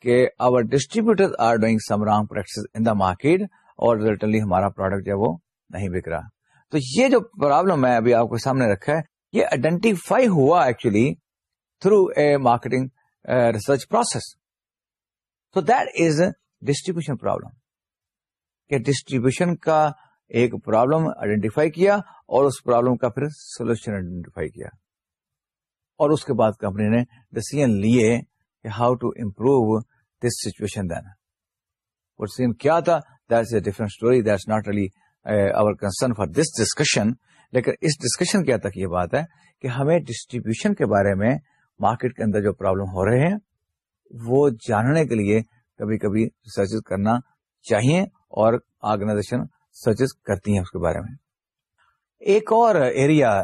کہ our distributor are doing some wrong practice in the market اور ریزلٹنلی ہمارا پروڈکٹ جو ہے وہ نہیں بک رہا۔ تو یہ جو پرابلم ہے ابھی آپ کے سامنے رکھا ہے یہ آئیڈینٹیفائی ہوا actually through a marketing research process تو دیٹ از ڈسٹریبیوشن پرابلم کہ ڈسٹریبیوشن کا ایک پرابلم آئیڈینٹیفائی کیا اور اس پرابلم کا پھر سولوشن آئیڈینٹیفائی کیا. اور اس کے بعد کمپنی نے ڈسیزن لیے کہ how to improve this situation then وہ سین کیا تھا? That a different story that not really our concern for this discussion لیکن اس ڈسکشن کیا تک یہ بات ہے کہ ہمیں ڈسٹریبیوشن کے بارے میں مارکیٹ کے اندر جو پرابلم ہو رہے ہیں، وہ جاننے کے لیے کبھی کبھی ریسرچ کرنا چاہیے اور آرگنائزیشن سرچز کرتی ہیں اس کے بارے میں۔ ایک اور ایریا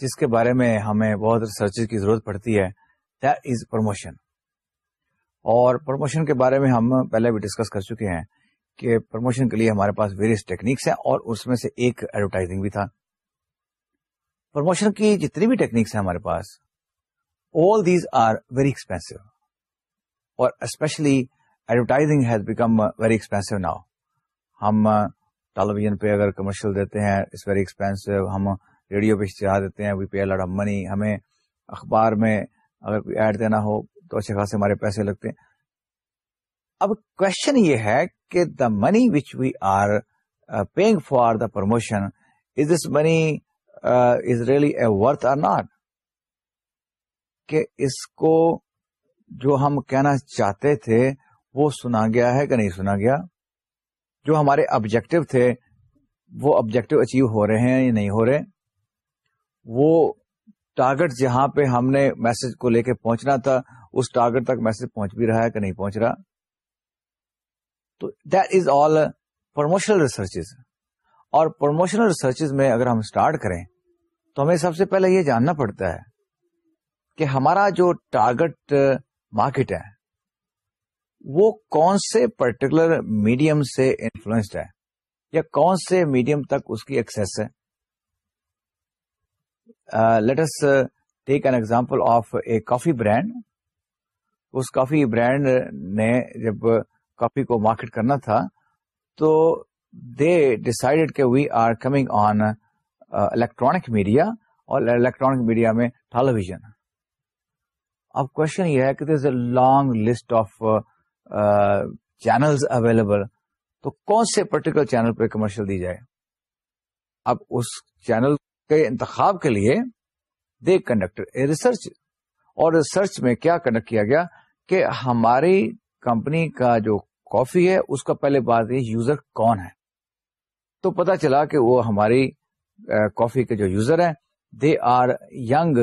جس کے بارے میں ہمیں بہت ریسرچ کی ضرورت پڑتی ہے دیٹ از پروموشن اور پروموشن کے بارے میں ہم پہلے بھی ڈسکس کر چکے ہیں کہ پروموشن کے لیے ہمارے پاس ویریس ٹیکنیکس ہیں اور اس میں سے ایک ایڈورٹائزنگ بھی تھا۔ پروموشن کی جتنی بھی ٹیکنیکس ہیں ہمارے پاس all these are very expensive اور especially advertising has become very expensive now ہم ٹیلی ویژن پہ اگر کمرشل دیتے ہیں اٹس ویری ایکسپینسو ہم ریڈیو پہ اشتہار دیتے ہیں وی پے لاٹ آف منی ہمیں اخبار میں اگر کوئی ایڈ دینا ہو تو اچھے خاصے ہمارے پیسے لگتے ہیں۔ اب کوشچن یہ ہے کہ the money which we are paying for the promotion is this money is really a worth or not کہ اس کو جو ہم کہنا چاہتے تھے وہ سنا گیا ہے کہ نہیں سنا گیا؟ جو ہمارے آبجیکٹو تھے، وہ آبجیکٹو اچیو ہو رہے ہیں یا نہیں ہو رہے؟ وہ ٹارگٹ جہاں پہ ہم نے میسج کو لے کے پہنچنا تھا، اس ٹارگٹ تک میسج پہنچ بھی رہا ہے کہ نہیں پہنچ رہا؟ تو that is all promotional researches اور پروموشنل ریسرچز میں اگر ہم اسٹارٹ کریں تو ہمیں سب سے پہلے یہ جاننا پڑتا ہے کہ ہمارا جو ٹارگٹ مارکیٹ ہے، وہ کون سے پرٹیکولر میڈیم سے انفلوئنسڈ ہے؟ یا کون سے میڈیم تک اس کی ایکسس ہے؟ Let's take an example of a coffee brand us coffee brand نے جب کافی کو مارکیٹ کرنا تھا، تو دے ڈسائڈیڈ کہ we are coming on electronic media اور الیکٹرانک میڈیا میں ٹیلی ویژن اب کوشچن یہ ہے کہ there is a long list of channels available تو کون سے پرٹیکولر چینل پہ کمرشل دی جائے؟ اب اس چینل کے انتخاب کے لیے دے کنڈکٹ اے ریسرچ اور ریسرچ میں کیا کنڈکٹ کیا گیا کہ ہماری کمپنی کا جو کافی ہے، اس کا پہلے بات یہ یوزر کون ہے؟ تو پتا چلا کہ وہ ہماری کافی کے جو یوزر ہیں they are young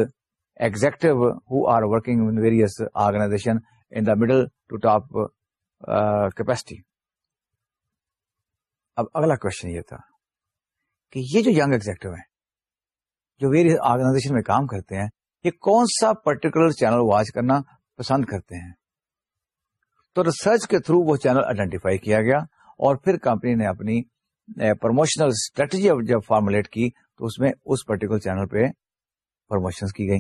executive who are working in various organization in the middle to top capacity اب اگلا کوشچن یہ تھا کہ یہ جو یگ ایگزیکٹو ہیں، جو ویری آرگنائزیشن میں کام کرتے ہیں، یہ کون سا پرٹیکولر چینل واچ کرنا پسند کرتے ہیں؟ تو ریسرچ کے تھرو وہ چینل آئیڈینٹیفائی کیا گیا اور پھر کمپنی نے اپنی پروموشنل اسٹریٹجی جب فارمولیٹ کی تو اس میں اس پرٹیکولر چینل پہ پروموشن کی گئی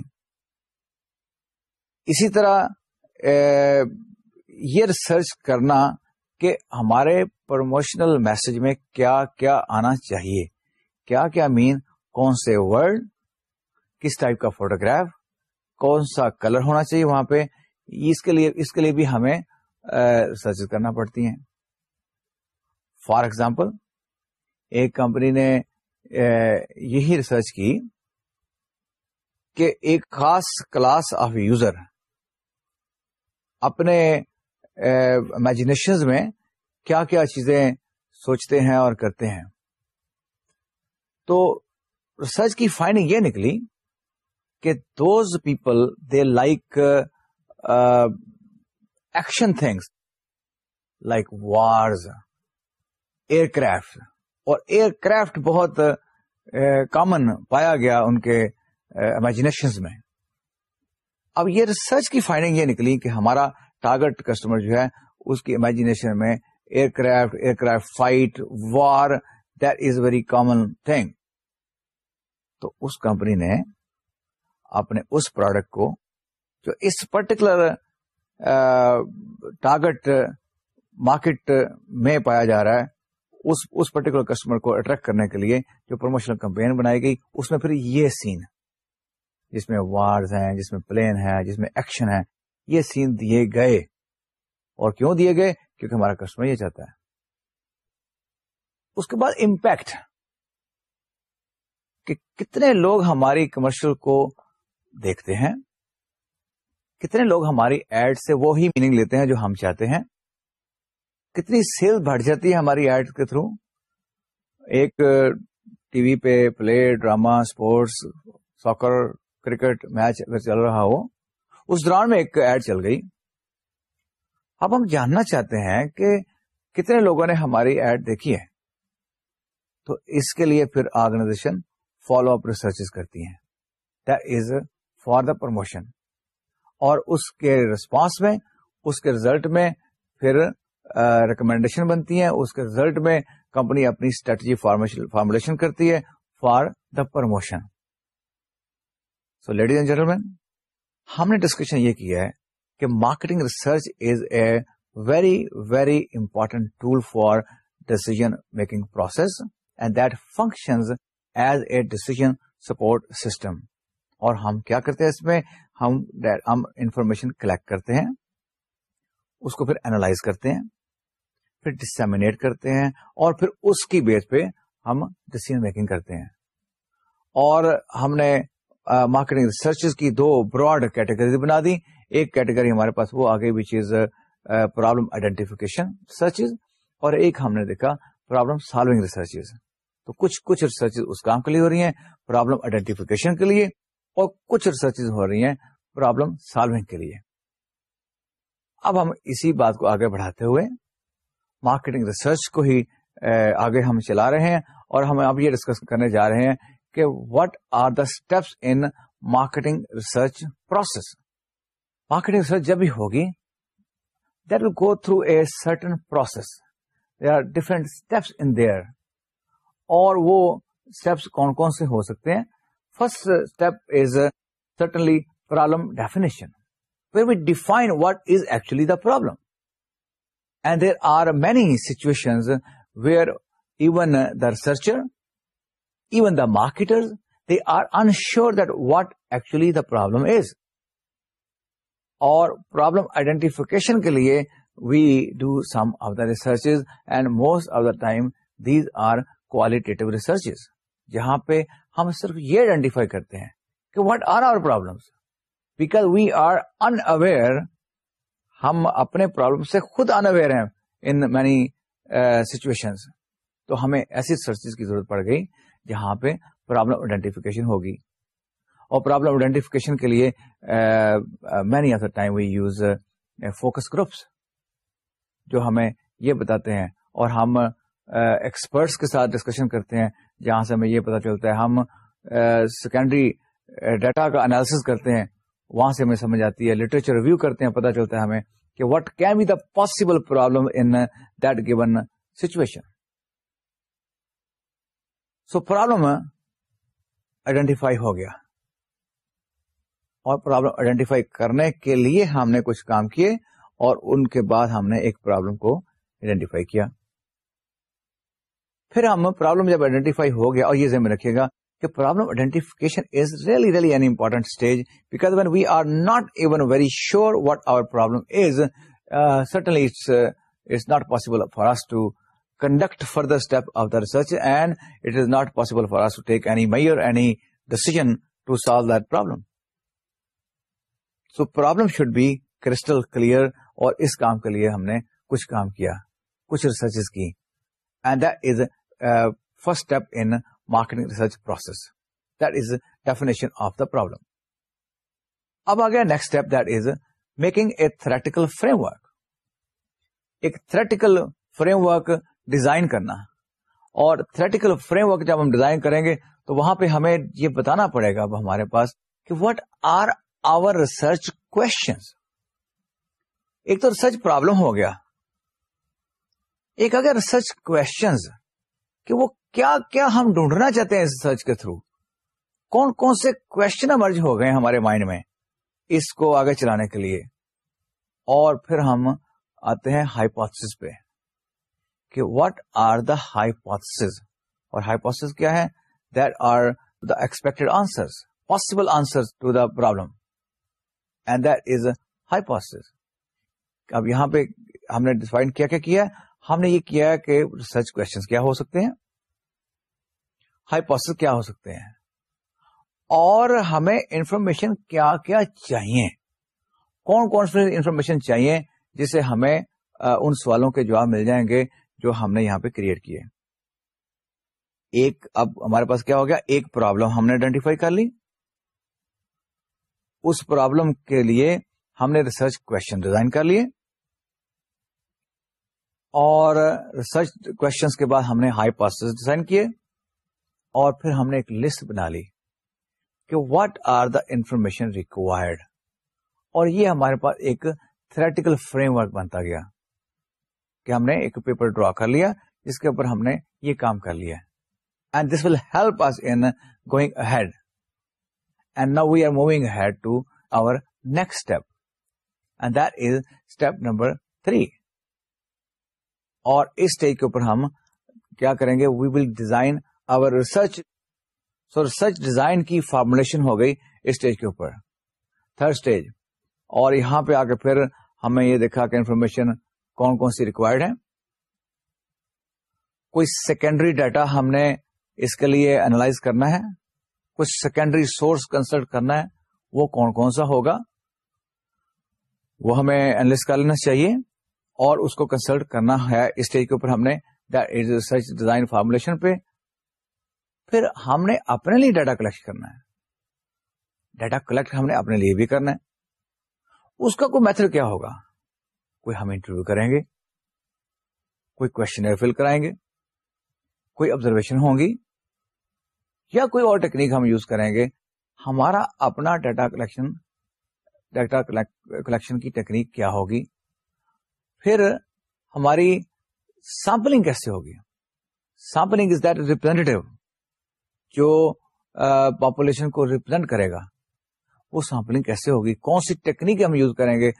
اسی طرح یہ ریسرچ کرنا کہ ہمارے پروموشنل میسج میں کیا کیا آنا چاہیے۔ کیا کیا مین کون سے ورڈ کس ٹائپ کا فوٹوگراف کون سا کلر ہونا چاہیے وہاں پہ؟ اس کے لیے، اس کے لیے بھی ہمیں ریسرچ کرنا پڑتی ہیں۔ فار ایگزامپل ایک کمپنی نے یہی ریسرچ کی کہ ایک خاص کلاس آف یوزر اپنے امیجنیشن میں کیا کیا چیزیں سوچتے ہیں اور کرتے ہیں۔ تو ریسرچ کی فائنڈنگ یہ نکلی کہ those people they like action things like wars aircraft اور ایئر کرافٹ بہت کامن پایا گیا ان کے امیجنیشن میں۔ اب یہ ریسرچ کی فائنڈنگ یہ نکلی کہ ہمارا ٹارگٹ کسٹمر جو ہے، اس کی امیجنیشن میں aircraft aircraft fight war that is very common thing تو اس کمپنی نے اپنے اس پروڈکٹ کو، جو اس پرٹیکولر ٹارگٹ مارکیٹ میں پایا جا رہا ہے اس پرٹیکولر کسٹمر کو اٹریکٹ کرنے کے لیے جو پروموشنل کمپین بنائی گئی، اس میں پھر یہ سین جس میں وارز ہیں، جس میں پلین ہے، جس میں ایکشن ہے، یہ سین دیے گئے۔ اور کیوں دیے گئے؟ کیونکہ ہمارا کسٹمر یہ چاہتا ہے۔ اس کے بعد امپیکٹ کہ کتنے لوگ ہماری کمرشل کو دیکھتے ہیں، کتنے لوگ ہماری ایڈ سے وہی میننگ لیتے ہیں جو ہم چاہتے ہیں۔ کتنی سیل بڑھ جاتی ہے ہماری ایڈ کے تھرو؟ ایک ٹی وی پہ play drama sports, soccer, cricket match اگر چل رہا ہو، اس دوران میں ایک ایڈ چل گئی۔ اب ہم جاننا چاہتے ہیں کہ کتنے لوگوں نے ہماری ایڈ دیکھی ہے۔ تو اس کے لیے پھر آرگنائزیشن فالو اپ ریسرچ کرتی ہیں۔ That is for the promotion اور اس کے ریسپانس میں، اس کے ریزلٹ میں پھر ریکمینڈیشن بنتی ہیں، اس کے ریزلٹ میں کمپنی اپنی اسٹریٹجی فارمولیشن کرتی ہے for the promotion so ladies and gentleman ہم نے ڈسکشن یہ کیا ہے کہ marketing research is a very very important tool for decision making process and that functions as a decision support system اور ہم کیا کرتے ہیں اس میں؟ ہم ہم انفارمیشن کلیکٹ کرتے ہیں، اس کو پھر اینالائز کرتے ہیں۔ پھر ڈسمینیٹ کرتے ہیں اور پھر اس کی بیس پہ ہم ڈسیزن میکنگ کرتے ہیں۔ اور ہم نے مارکیٹنگ ریسرچ کی دو براڈ کیٹیگریز بنا دی۔ ایک کیٹیگری ہمارے پاس وہ آگے بھی چیز پرابلم آئیڈینٹیفکیشن ریسرچز اور ایک ہم نے دیکھا پرابلم سالوگ ریسرچز تو کچھ کچھ ریسرچ اس کام کے لیے ہو رہی ہیں پرابلم آئیڈینٹیفکیشن کے لیے اور کچھ ریسرچز ہو رہی ہیں پرابلم سالوگ کے لیے۔ اب ہم اسی بات کو آگے بڑھاتے ہوئے مارکیٹنگ ریسرچ کو ہی آگے ہم چلا رہے ہیں اور ہم اب یہ ڈسکس کرنے جا رہے ہیں کہ what are the steps in marketing research process marketing research جب بھی ہوگی that will go through a certain process there are different steps in there اور وہ اسٹیپس کون کون سے ہو سکتے ہیں؟ First step is certainly problem definition where we define what is actually the problem and there are many situations where even the researcher even the marketer they are unsure that what actually the problem is اور problem identification کے لیے we do some of the research and most of the time these are qualitative research جہاں پہ ہم صرف یہ identify کرتے ہیں کہ what are our problem because we are unaware ہم اپنے پرابلم سے خود ان اویئر ہیں ان مینی سچویشن تو ہمیں ایسی ریسرچز کی ضرورت پڑ گئی جہاں پہ پرابلم آئیڈینٹیفکیشن ہوگی. اور پرابلم آئیڈینٹیفکیشن کے لیے many of the time we use focus groups جو ہمیں یہ بتاتے ہیں. اور ہم uh, ایکسپرٹس کے ساتھ ڈسکشن کرتے ہیں جہاں سے ہمیں یہ پتا چلتا ہے. ہم uh, سیکنڈری ڈیٹا uh, کا انالیس کرتے ہیں وہاں سے ہمیں سمجھ آتی ہے لٹریچر ریویو کرتے ہیں پتا چلتا ہے ہمیں کہ what can be the possible problem in that given situation so problem identify ہو گیا۔ اور پرابلم آئیڈینٹیفائی کرنے کے لیے ہم نے کچھ کام کیے اور ان کے بعد ہم نے ایک پرابلم کو آئیڈینٹیفائی کیا۔ پھر ہم پرابلم جب آئیڈینٹیفائی ہو گیا، اور یہ ذہن میں رکھیے گا کہ problem identification is really really an important stage because when we are not even very sure what our problem is certainly it's not possible for us to conduct further step of the research, and it is not possible for us to take any measure, any decision to solve that problem. So problem should be crystal clear, اور اس کام کے لیے ہم نے کچھ کام کیا کچھ research کی and that is first step in marketing research process that is definition of the problem اب آ گیا next step that is making a theoretical framework ایک تھریٹیکل فریم ورک ڈیزائن کرنا. اور تھریٹیکل فریم ورک جب ہم design کریں گے تو وہاں پہ ہمیں یہ بتانا پڑے گا اب ہمارے پاس کہ what are our research questions ایک تو ریسرچ پرابلم ہو گیا. ایک اگر ریسرچ کوشچنز کہ وہ کیا کیا ہم ڈھونڈنا چاہتے ہیں اس ریسرچ کے تھرو؟ کون کون سے کوشچن امرج ہو گئے ہمارے مائنڈ میں اس کو آگے چلانے کے لیے؟ اور پھر ہم آتے ہیں ہائیپوتھس پہ کہ واٹ آر دا ہائیپوتھس اور ہائیپوتھس کیا ہے؟ That are the expected answer possible answer to the problem and that is hypothesis اب یہاں پہ ہم نے ڈیفائن کیا کیا کیا ہم نے یہ کیا کہ ریسرچ کوشچن کیا ہو سکتے ہیں؟ ہائیپوسس کیا ہو سکتے ہیں؟ اور ہمیں انفارمیشن کیا کیا چاہیے؟ کون کون سی انفارمیشن چاہیے جسے ہمیں ان سوالوں کے جواب مل جائیں گے جو ہم نے یہاں پہ کریٹ کیے۔ ایک، اب ہمارے پاس کیا ہو گیا؟ ایک پرابلم ہم نے آئیڈینٹیفائی کر لی۔ اس پرابلم کے لیے ہم نے ریسرچ کوشچن ڈیزائن کر لیے۔ اور ریسرچ کوشچنس کے بعد ہم نے ہائی پاسز ڈیزائن کیے اور پھر ہم نے ایک لسٹ بنا لی کہ what are the information required اور یہ ہمارے پاس ایک تھریٹیکل فریم ورک بنتا گیا کہ ہم نے ایک پیپر ڈرا کر لیا، جس کے اوپر ہم نے یہ کام کر لیا and this will help us in going ahead and now we are moving ahead to our next step and that is step number three اور اس اسٹیج کے اوپر ہم کیا کریں گے؟ We will design our research so research design کی formulation ہو گئی اس اسٹیج کے اوپر. تھرڈ اسٹیج اور یہاں پہ آ کے پھر ہمیں یہ دیکھا کہ انفارمیشن کون کون سی ریکوائرڈ ہے کوئی سیکنڈری ڈیٹا ہم نے اس کے لیے اینالائز کرنا ہے. کچھ سیکنڈری سورس کنسلٹ کرنا ہے. وہ کون کون سا ہوگا؟ وہ ہمیں اینالائز کر لینا چاہیے. اور اس کو کنسلٹ کرنا ہے اسٹیج کے اوپر ہم نے ریسرچ ڈیزائن فارمولیشن پہ۔ پھر ہم نے اپنے لیے ڈیٹا کلیکٹ کرنا ہے۔ ڈیٹا کلیکٹ ہم نے اپنے لیے بھی کرنا ہے۔ اس کا کوئی میتھڈ کیا ہوگا؟ کوئی ہم انٹرویو کریں گے۔ کوئی کوشچن فل کرائیں گے۔ کوئی آبزرویشن ہوں گی۔ یا کوئی اور ٹیکنیک ہم یوز کریں گے۔ ہمارا اپنا ڈیٹا کلیکشن ڈیٹا کلیکشن کی ٹیکنیک کیا ہوگی؟ پھر ہماری سیمپلنگ کیسے ہوگی؟ سیمپلنگ از دیٹ ریپرزینٹیو جو پاپولیشن کو ریپرزینٹ کرے گا، وہ سیمپلنگ کیسے ہوگی؟ کون سی ٹیکنیک ہم یوز کریں گے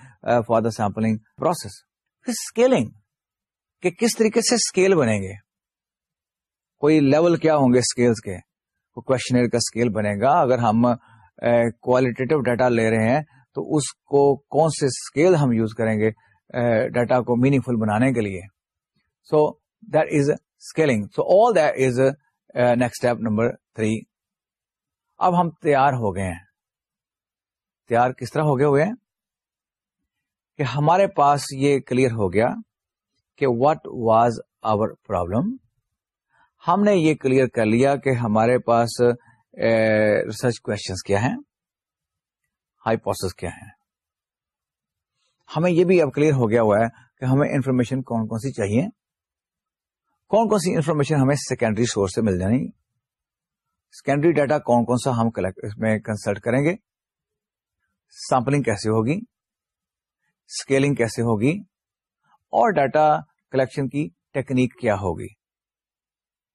فار دا سیمپلنگ پروسیس پھر اسکیلنگ کہ کس طریقے سے اسکیل بنیں گے؟ کوئی لیول کیا ہوں گے اسکیلس کے؟ کوشچنر کا اسکیل بنے گا، اگر ہم کوالٹیٹیو ڈیٹا لے رہے ہیں، تو اس کو کون سے اسکیل ہم یوز کریں گے؟ ڈیٹا کو میننگ فل بنانے کے لیے. So that is scaling so all that is next step number three اب ہم تیار ہو گئے ہیں. تیار کس طرح ہو گئے ہوئے ہیں؟ کہ ہمارے پاس یہ کلیئر ہو گیا کہ واٹ واز آور پرابلم ہم نے یہ کلیئر کر لیا کہ ہمارے پاس uh, ریسرچ کوشچنس کیا ہیں؟ ہائی کیا ہیں؟ ہمیں یہ بھی اب کلیئر ہو گیا ہوا ہے کہ ہمیں انفارمیشن کون کون سی چاہیے۔ کون کون سی انفارمیشن ہمیں سیکنڈری سورس سے مل جانی سیکنڈری ڈیٹا کون کون سا ہم میں کنسلٹ کریں گے؟ سیمپلنگ کیسے ہوگی؟ اسکیلنگ کیسے ہوگی؟ اور ڈیٹا کلیکشن کی ٹیکنیک کیا ہوگی؟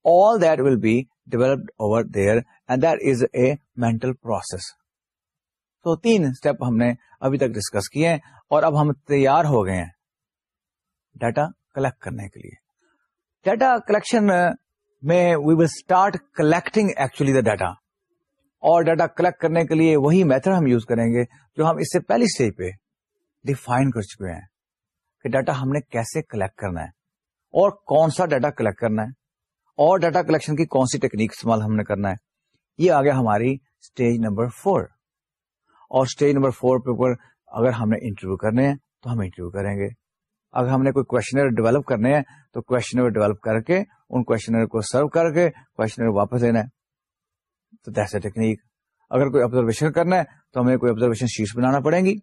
All that will be developed over there and that is a mental process تو تین اسٹیپ ہم نے ابھی تک ڈسکس کیے ہیں۔ اور اب ہم تیار ہو گئے ہیں ڈیٹا کلیکٹ کرنے کے لیے۔ ڈیٹا کلیکشن میں we will start collecting actually the data اور ڈیٹا کلیکٹ کرنے کے لیے وہی میتھڈ ہم یوز کریں گے جو ہم اس سے پہلی اسٹیج پہ ڈیفائن کر چکے ہیں کہ ڈیٹا ہم نے کیسے کلیکٹ کرنا ہے اور کون سا ڈیٹا کلیکٹ کرنا ہے۔ اور ڈیٹا کلیکشن کی کون سی ٹیکنیک استعمال ہم نے کرنا ہے۔ یہ آ گیا ہماری اسٹیج نمبر فور اور اسٹیج نمبر فور پہ اوپر اگر ہم نے انٹرویو کرنے ہیں تو ہم انٹرویو کریں گے۔ اگر ہم نے کوئی کوشچنر ڈیولپ کرنے ہیں تو کوشچنر ڈیولپ کر کے ان کوشچنر کو سرو کر کے کوشچنر واپس لینا ہے۔ تو دیٹس اے ٹیکنیک اگر کوئی آبزرویشن کرنا ہے تو ہمیں کوئی آبزرویشن شیٹس بنانا پڑیں گی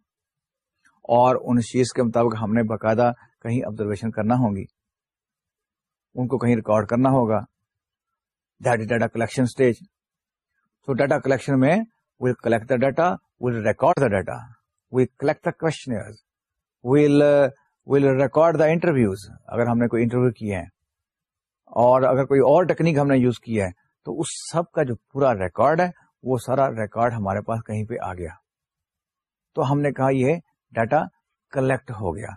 اور ان شیٹس کے مطابق ہم نے باقاعدہ کہیں آبزرویشن کرنا ہوں گی۔ ان کو کہیں ریکارڈ کرنا ہوگا۔ That is data collection stage تو ڈیٹا کلیکشن میں will collect the data will record the data will collect the questionnaire will will record the interviews اگر ہم نے کوئی انٹرویو کیے ہیں. اور اگر کوئی اور ٹیکنیک ہم نے یوز کیا ہے، تو اس سب کا جو پورا ریکارڈ ہے، وہ سارا ریکارڈ ہمارے پاس کہیں پہ آ گیا. تو ہم نے کہا یہ ڈیٹا کلیکٹ ہو گیا.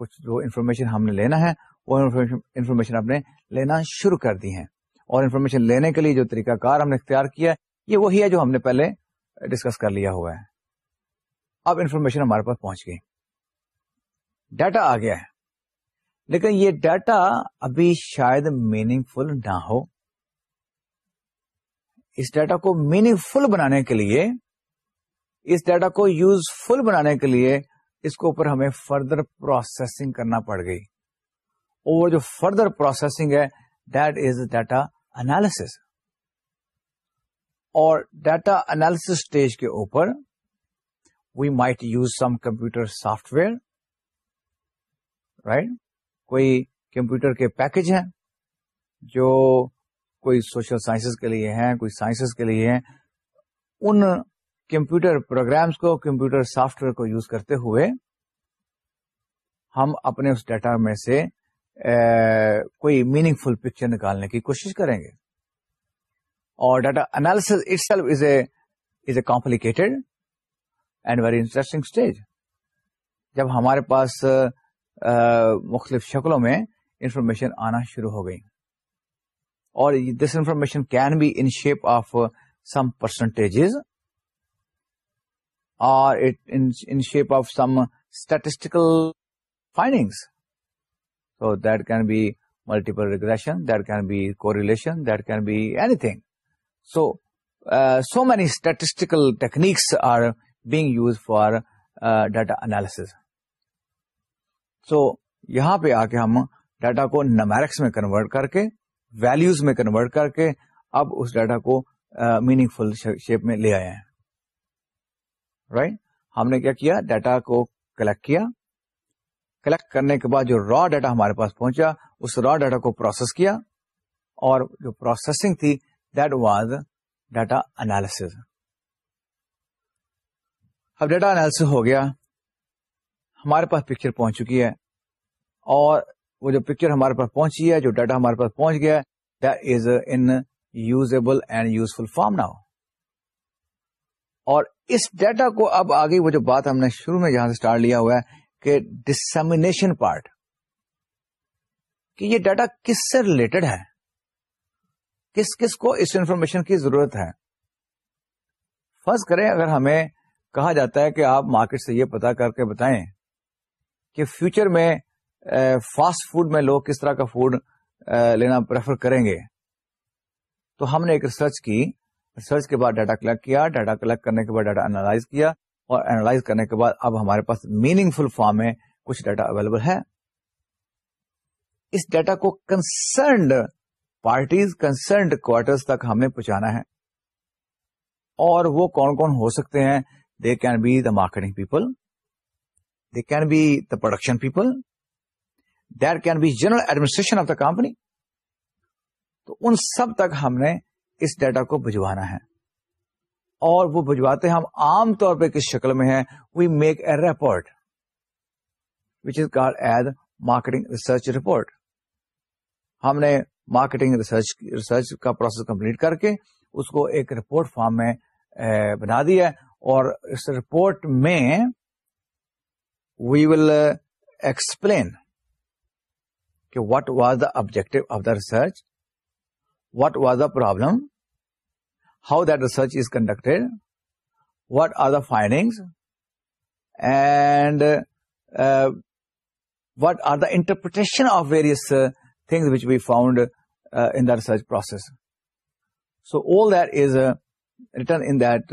کچھ جو انفارمیشن ہم نے لینا ہے، وہ انفارمیشن آپ نے لینا شروع کر دی ہے اور انفارمیشن لینے کے لیے جو طریقہ کار ہم نے اختیار کیا ہے، یہ وہی ہے جو ہم نے پہلے ڈسکس کر لیا ہوا ہے. اب انفارمیشن ہمارے پاس پہنچ گئی۔ ڈیٹا آ گیا ہے۔ لیکن یہ ڈیٹا ابھی شاید میننگ فل نہ ہو۔ اس ڈیٹا کو میننگ فل بنانے کے لیے، اس ڈیٹا کو یوز فل بنانے کے لیے اس کے اوپر ہمیں فردر پروسیسنگ کرنا پڑ گئی۔ اور جو فردر پروسیسنگ ہے دیٹ از ڈیٹا انالیس اور ڈیٹا انالیس اسٹیج کے اوپر we might use some computer software right کوئی کمپیوٹر کے پیکج ہیں جو کوئی سوشل سائنسز کے لیے ہیں، کوئی سائنسز کے لیے ہیں۔ ان کمپیوٹر پروگرامس کو، کمپیوٹر سافٹ ویئر کو یوز کرتے ہوئے ہم اپنے اس ڈیٹا میں سے کوئی میننگ فل پکچر نکالنے کی کوشش کریں گے۔ اور data analysis itself is a is a complicated and very interesting stage جب ہمارے پاس مختلف شکلوں میں انفارمیشن آنا شروع ہو گئی، اور this information can be in shape of some percentages اور in shape of some statistical findings so that can be multiple regression that can be correlation that can be anything so so many statistical techniques are being used for data analysis so یہاں پہ آ کے ہم data کو نمیرکس میں convert کر کے values میں کنورٹ کر کے اب اس ڈیٹا کو میننگ فل شیپ میں لے آئے ہیں. Right right? ہم نے کیا کیا? ڈیٹا کو کلیکٹ کیا. کلیکٹ کرنے کے بعد جو را ڈیٹا ہمارے پاس پہنچا، اس را ڈیٹا کو پروسیس کیا اور جو پروسیسنگ تھی دیٹ واز ڈیٹا انالیس اب ڈیٹا انالیس ہو گیا۔ ہمارے پاس پکچر پہنچ چکی ہے۔ اور وہ جو پکچر ہمارے پاس پہنچی ہے، جو ڈیٹا ہمارے پاس پہنچ گیا that is in usable and useful form now اور اس ڈیٹا کو اب آگے وہ جو بات ہم نے شروع میں جہاں سے اسٹارٹ لیا ہوا ہے کہ ڈسمنیشن پارٹ کہ یہ ڈیٹا کس سے ریلیٹڈ ہے؟ کس کس کو اس انفارمیشن کی ضرورت ہے؟ فرض کریں اگر ہمیں کہا جاتا ہے کہ آپ مارکیٹ سے یہ پتا کر کے بتائیں کہ فیوچر میں فاسٹ فوڈ میں لوگ کس طرح کا فوڈ لینا پریفر کریں گے۔ تو ہم نے ایک ریسرچ کی۔ ریسرچ کے بعد ڈیٹا کلیکٹ کیا۔ ڈیٹا کلیکٹ کرنے کے بعد ڈیٹا اینالائز کیا اور اینالائز کرنے کے بعد اب ہمارے پاس میننگ فل فارم میں کچھ ڈیٹا اویلیبل ہے۔ اس ڈیٹا کو کنسرنڈ پارٹیز کنسرنڈ کوارٹرز تک ہمیں پہنچانا ہے۔ اور وہ کون کون ہو سکتے ہیں؟ They can be the marketing people they can be the production people there can be general administration of the company تو ان سب تک ہم نے اس ڈیٹا کو بھجوانا ہے۔ اور وہ بھجواتے ہم عام طور پہ کس شکل میں ہے we make a report which is call as marketing research report ہم نے مارکیٹنگ ریسرچ ریسرچ کا پروسیس کمپلیٹ کر کے اس کو ایک رپورٹ فارم میں eh, بنا دیا اور اس رپورٹ میں وی ول ایکسپلین کہ what was the objective of the research what was the problem how that research is conducted what are the findings and what are the interpretation of various things which we found in the research process so all that is written in that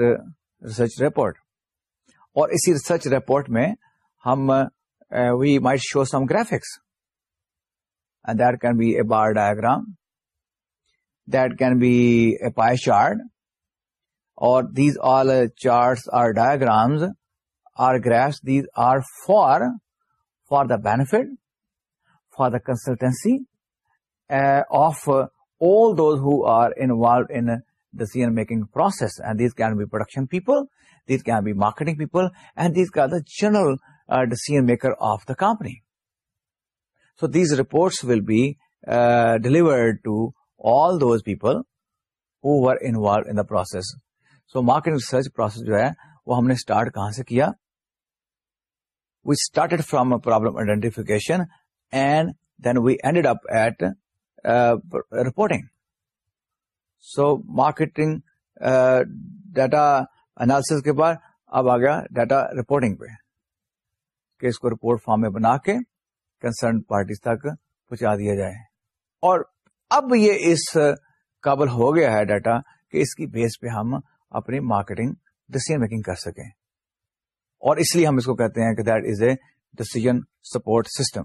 research report اور اسی research report میں ہم we might show some graphics that can be a bar diagram that can be a pie chart اور these all charts or diagrams or graphs these are for for the benefit for the consultancy of all those who are involved in the decision-making process. And these can be production people, these can be marketing people, and these are the general decision maker of the company. So these reports will be uh, delivered to all those people who were involved in the process. So market research process jo hai, wo humne start kahan se kiya? We started from a problem identification and then we ended up at uh, reporting. So marketing uh, data analysis ke baad ab aa gaya کہ اس کو report form میں بنا کے concern parties تک پہنچا دیا جائے۔ اور اب یہ اس قابل ہو گیا ہے ڈیٹا کہ اس کی بیس پہ ہم اپنی مارکیٹنگ ڈسیزن میکنگ کر سکیں۔ اور اس لیے ہم اس کو کہتے ہیں کہ that is a decision support system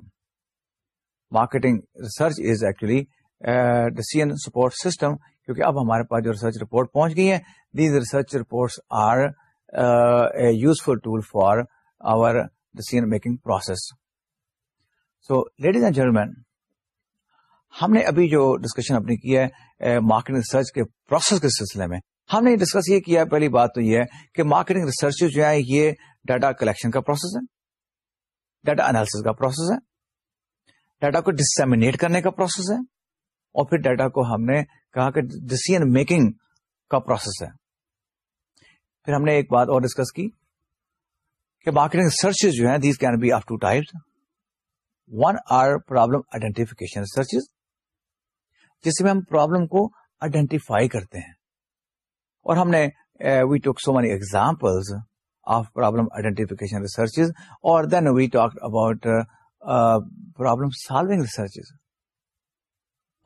marketing research is actually decision support system کیونکہ اب ہمارے پاس جو ریسرچ رپورٹ پہنچ گئی ہے these research reports are a useful tool for our decision making process so ladies and gentlemen ہم نے ابھی جو ڈسکشن اپنی کی ہے uh, مارکیٹنگ ریسرچ کے پروسیس کے سلسلے میں، ہم نے ڈسکس یہ کیا، پہلی بات تو یہ ہے کہ مارکیٹنگ ریسرچ جو ہے یہ ڈاٹا کلیکشن کا پروسیس ہے ڈاٹا انالیس کا پروسیس ہے ڈاٹا کو ڈسمینیٹ کرنے کا پروسیس ہے۔ اور پھر ڈاٹا کو ہم نے کہا کہ ڈسیزن میکنگ کا پروسیس ہے۔ پھر ہم نے ایک بات اور ڈسکس کی کہ مارکیٹنگ ریسرچ جو ہیں these can be of two types one are problem identification research جس میں ہم پرابلم کو آئیڈینٹیفائی کرتے ہیں۔ اور ہم نے we talk so many example of problem identification research اور then we talk about problem solving research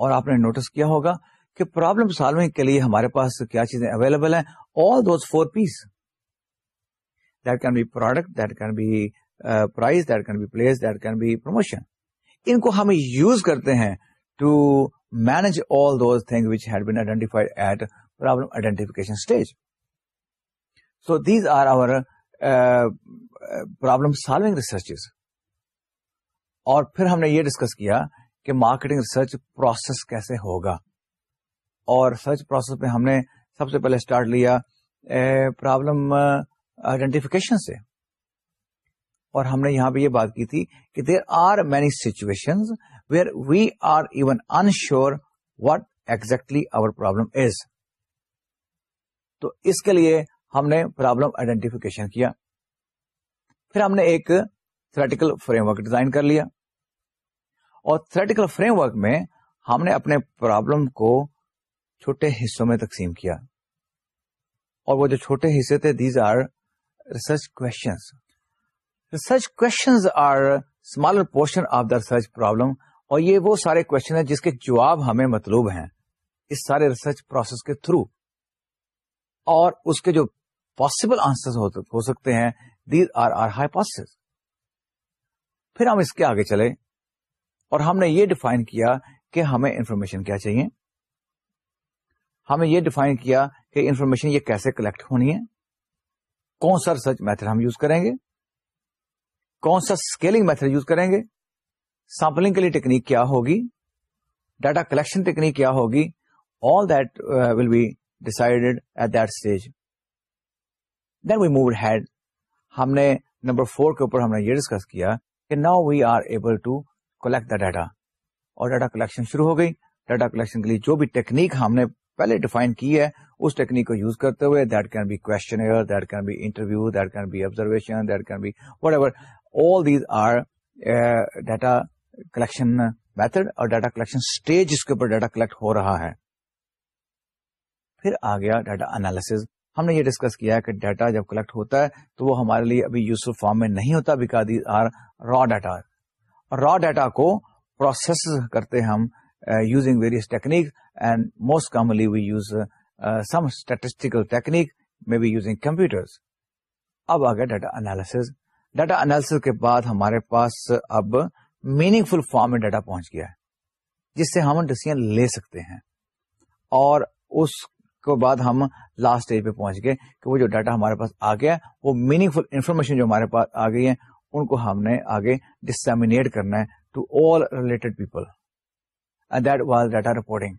اور آپ نے نوٹس کیا ہوگا کہ پرابلم سالونگ کے لیے ہمارے پاس کیا چیزیں اویلیبل ہیں؟ All those four Ps that can be product that can be price that can be place that can be promotion ان کو ہم یوز کرتے ہیں to manage all those thing which had been identified at problem identification stage so these are our problem solving researches اور پھر ہم نے یہ discuss کیا کہ مارکیٹنگ ریسرچ پروسیس کیسے ہوگا۔ اور ریسرچ پروسیس میں ہم نے سب سے پہلے اسٹارٹ لیا پرابلم آئیڈینٹیفکیشن سے۔ اور ہم نے یہاں پہ یہ بات کی تھی کہ there are many situation where we are even unsure what exactly our problem is تو اس کے لیے ہم نے پرابلم آئیڈینٹیفکیشن کیا۔ پھر ہم نے ایک تھریٹیکل فریم ورک ڈیزائن کر لیا۔ اور تھریٹیکل فریم ورک میں ہم نے اپنے پرابلم کو چھوٹے حصوں میں تقسیم کیا۔ اور وہ جو چھوٹے حصے تھے these are research questions research questions are smaller portion of the research problem اور یہ وہ سارے کوشچن ہیں جس کے جواب ہمیں مطلوب ہیں اس سارے ریسرچ پروسیس کے تھرو اور اس کے جو پاسبل آنسر ہو سکتے ہیں دیز آر آر ہائی پھر ہم اس کے آگے چلے۔ اور ہم نے یہ ڈیفائن کیا کہ ہمیں انفارمیشن کیا چاہیے۔ ہمیں یہ ڈیفائن کیا کہ انفارمیشن یہ کیسے کلیکٹ ہونی ہے۔ کون سا ریسرچ میتھڈ ہم یوز کریں گے؟ کون سا اسکیلنگ میتھڈ یوز کریں گے؟ سیمپلنگ کے لیے ٹیکنیک کیا ہوگی؟ ڈاٹا کلیکشن ٹیکنیک کیا ہوگی؟ All that will be decided at that stage then we moved ahead ہم نے نمبر فور کے اوپر ہم نے یہ ڈسکس کیا کہ now we are able to collect the data اور ڈاٹا کلیکشن شروع ہو گئی. ڈاٹا کلیکشن کے لیے جو بھی ٹیکنیک ہم نے پہلے ڈیفائن کی ہے، اس ٹیکنیک کو یوز کرتے ہوئے that can be question that can be interview that can be observation that can be whatever all these are data collection method اور ڈیٹا کلیکشن اسٹیج جس کے اوپر ڈیٹا کلیکٹ ہو رہا ہے۔ پھر آ گیا ڈیٹا انالیس ہم نے یہ ڈسکس کیا کہ ڈیٹا جب کلیکٹ ہوتا ہے تو وہ ہمارے لیے ابھی یوزفل فارم میں نہیں ہوتا because these are raw data raw data کو پروسیس کرتے ہم using various technique and most commonly we use some statistical technique may be using computer اب آ گیا ڈیٹا انالیس ڈیٹا انالیس کے بعد ہمارے پاس اب میننگ فل فارم میں ڈیٹا پہنچ گیا ہے، جس سے ہم ڈسیزن لے سکتے ہیں۔ اور اس کے بعد ہم لاسٹ اسٹیج پہ پہنچ گئے کہ وہ جو ڈیٹا ہمارے پاس آ گیا وہ میننگ فل انفارمیشن جو ہمارے پاس آ گئی ہے ان کو ہم نے آگے ڈسمینیٹ کرنا ہے to all related people and that was data reporting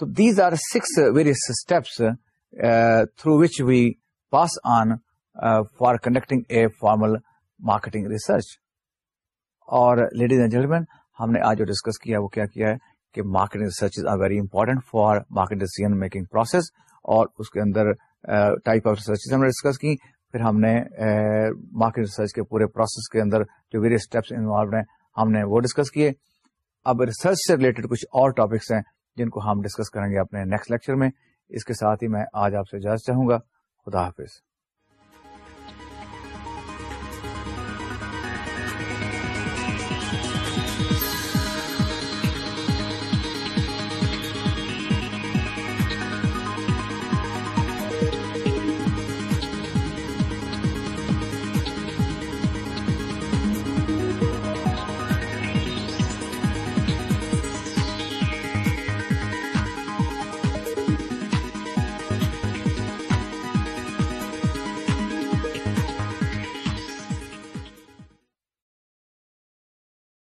تو these are six various steps through which we pass on for conducting a formal marketing research اور لیڈیز اینڈ جینٹلمین ہم نے آج جو ڈسکس کیا وہ کیا کیا ہے کہ marketing research are very important for market decision making process اور اس کے اندر ٹائپ آف ریسرچ ہم نے ڈسکس کی پھر ہم نے مارکیٹ ریسرچ کے پورے پروسیس کے اندر جو ویریس اسٹیپس انوالوڈ ہیں، ہم نے وہ ڈسکس کیے۔ اب ریسرچ سے ریلیٹڈ کچھ اور ٹاپکس ہیں جن کو ہم ڈسکس کریں گے اپنے نیکسٹ لیکچر میں۔ اس کے ساتھ ہی میں آج آپ سے اجازت چاہوں گا۔ خدا حافظ۔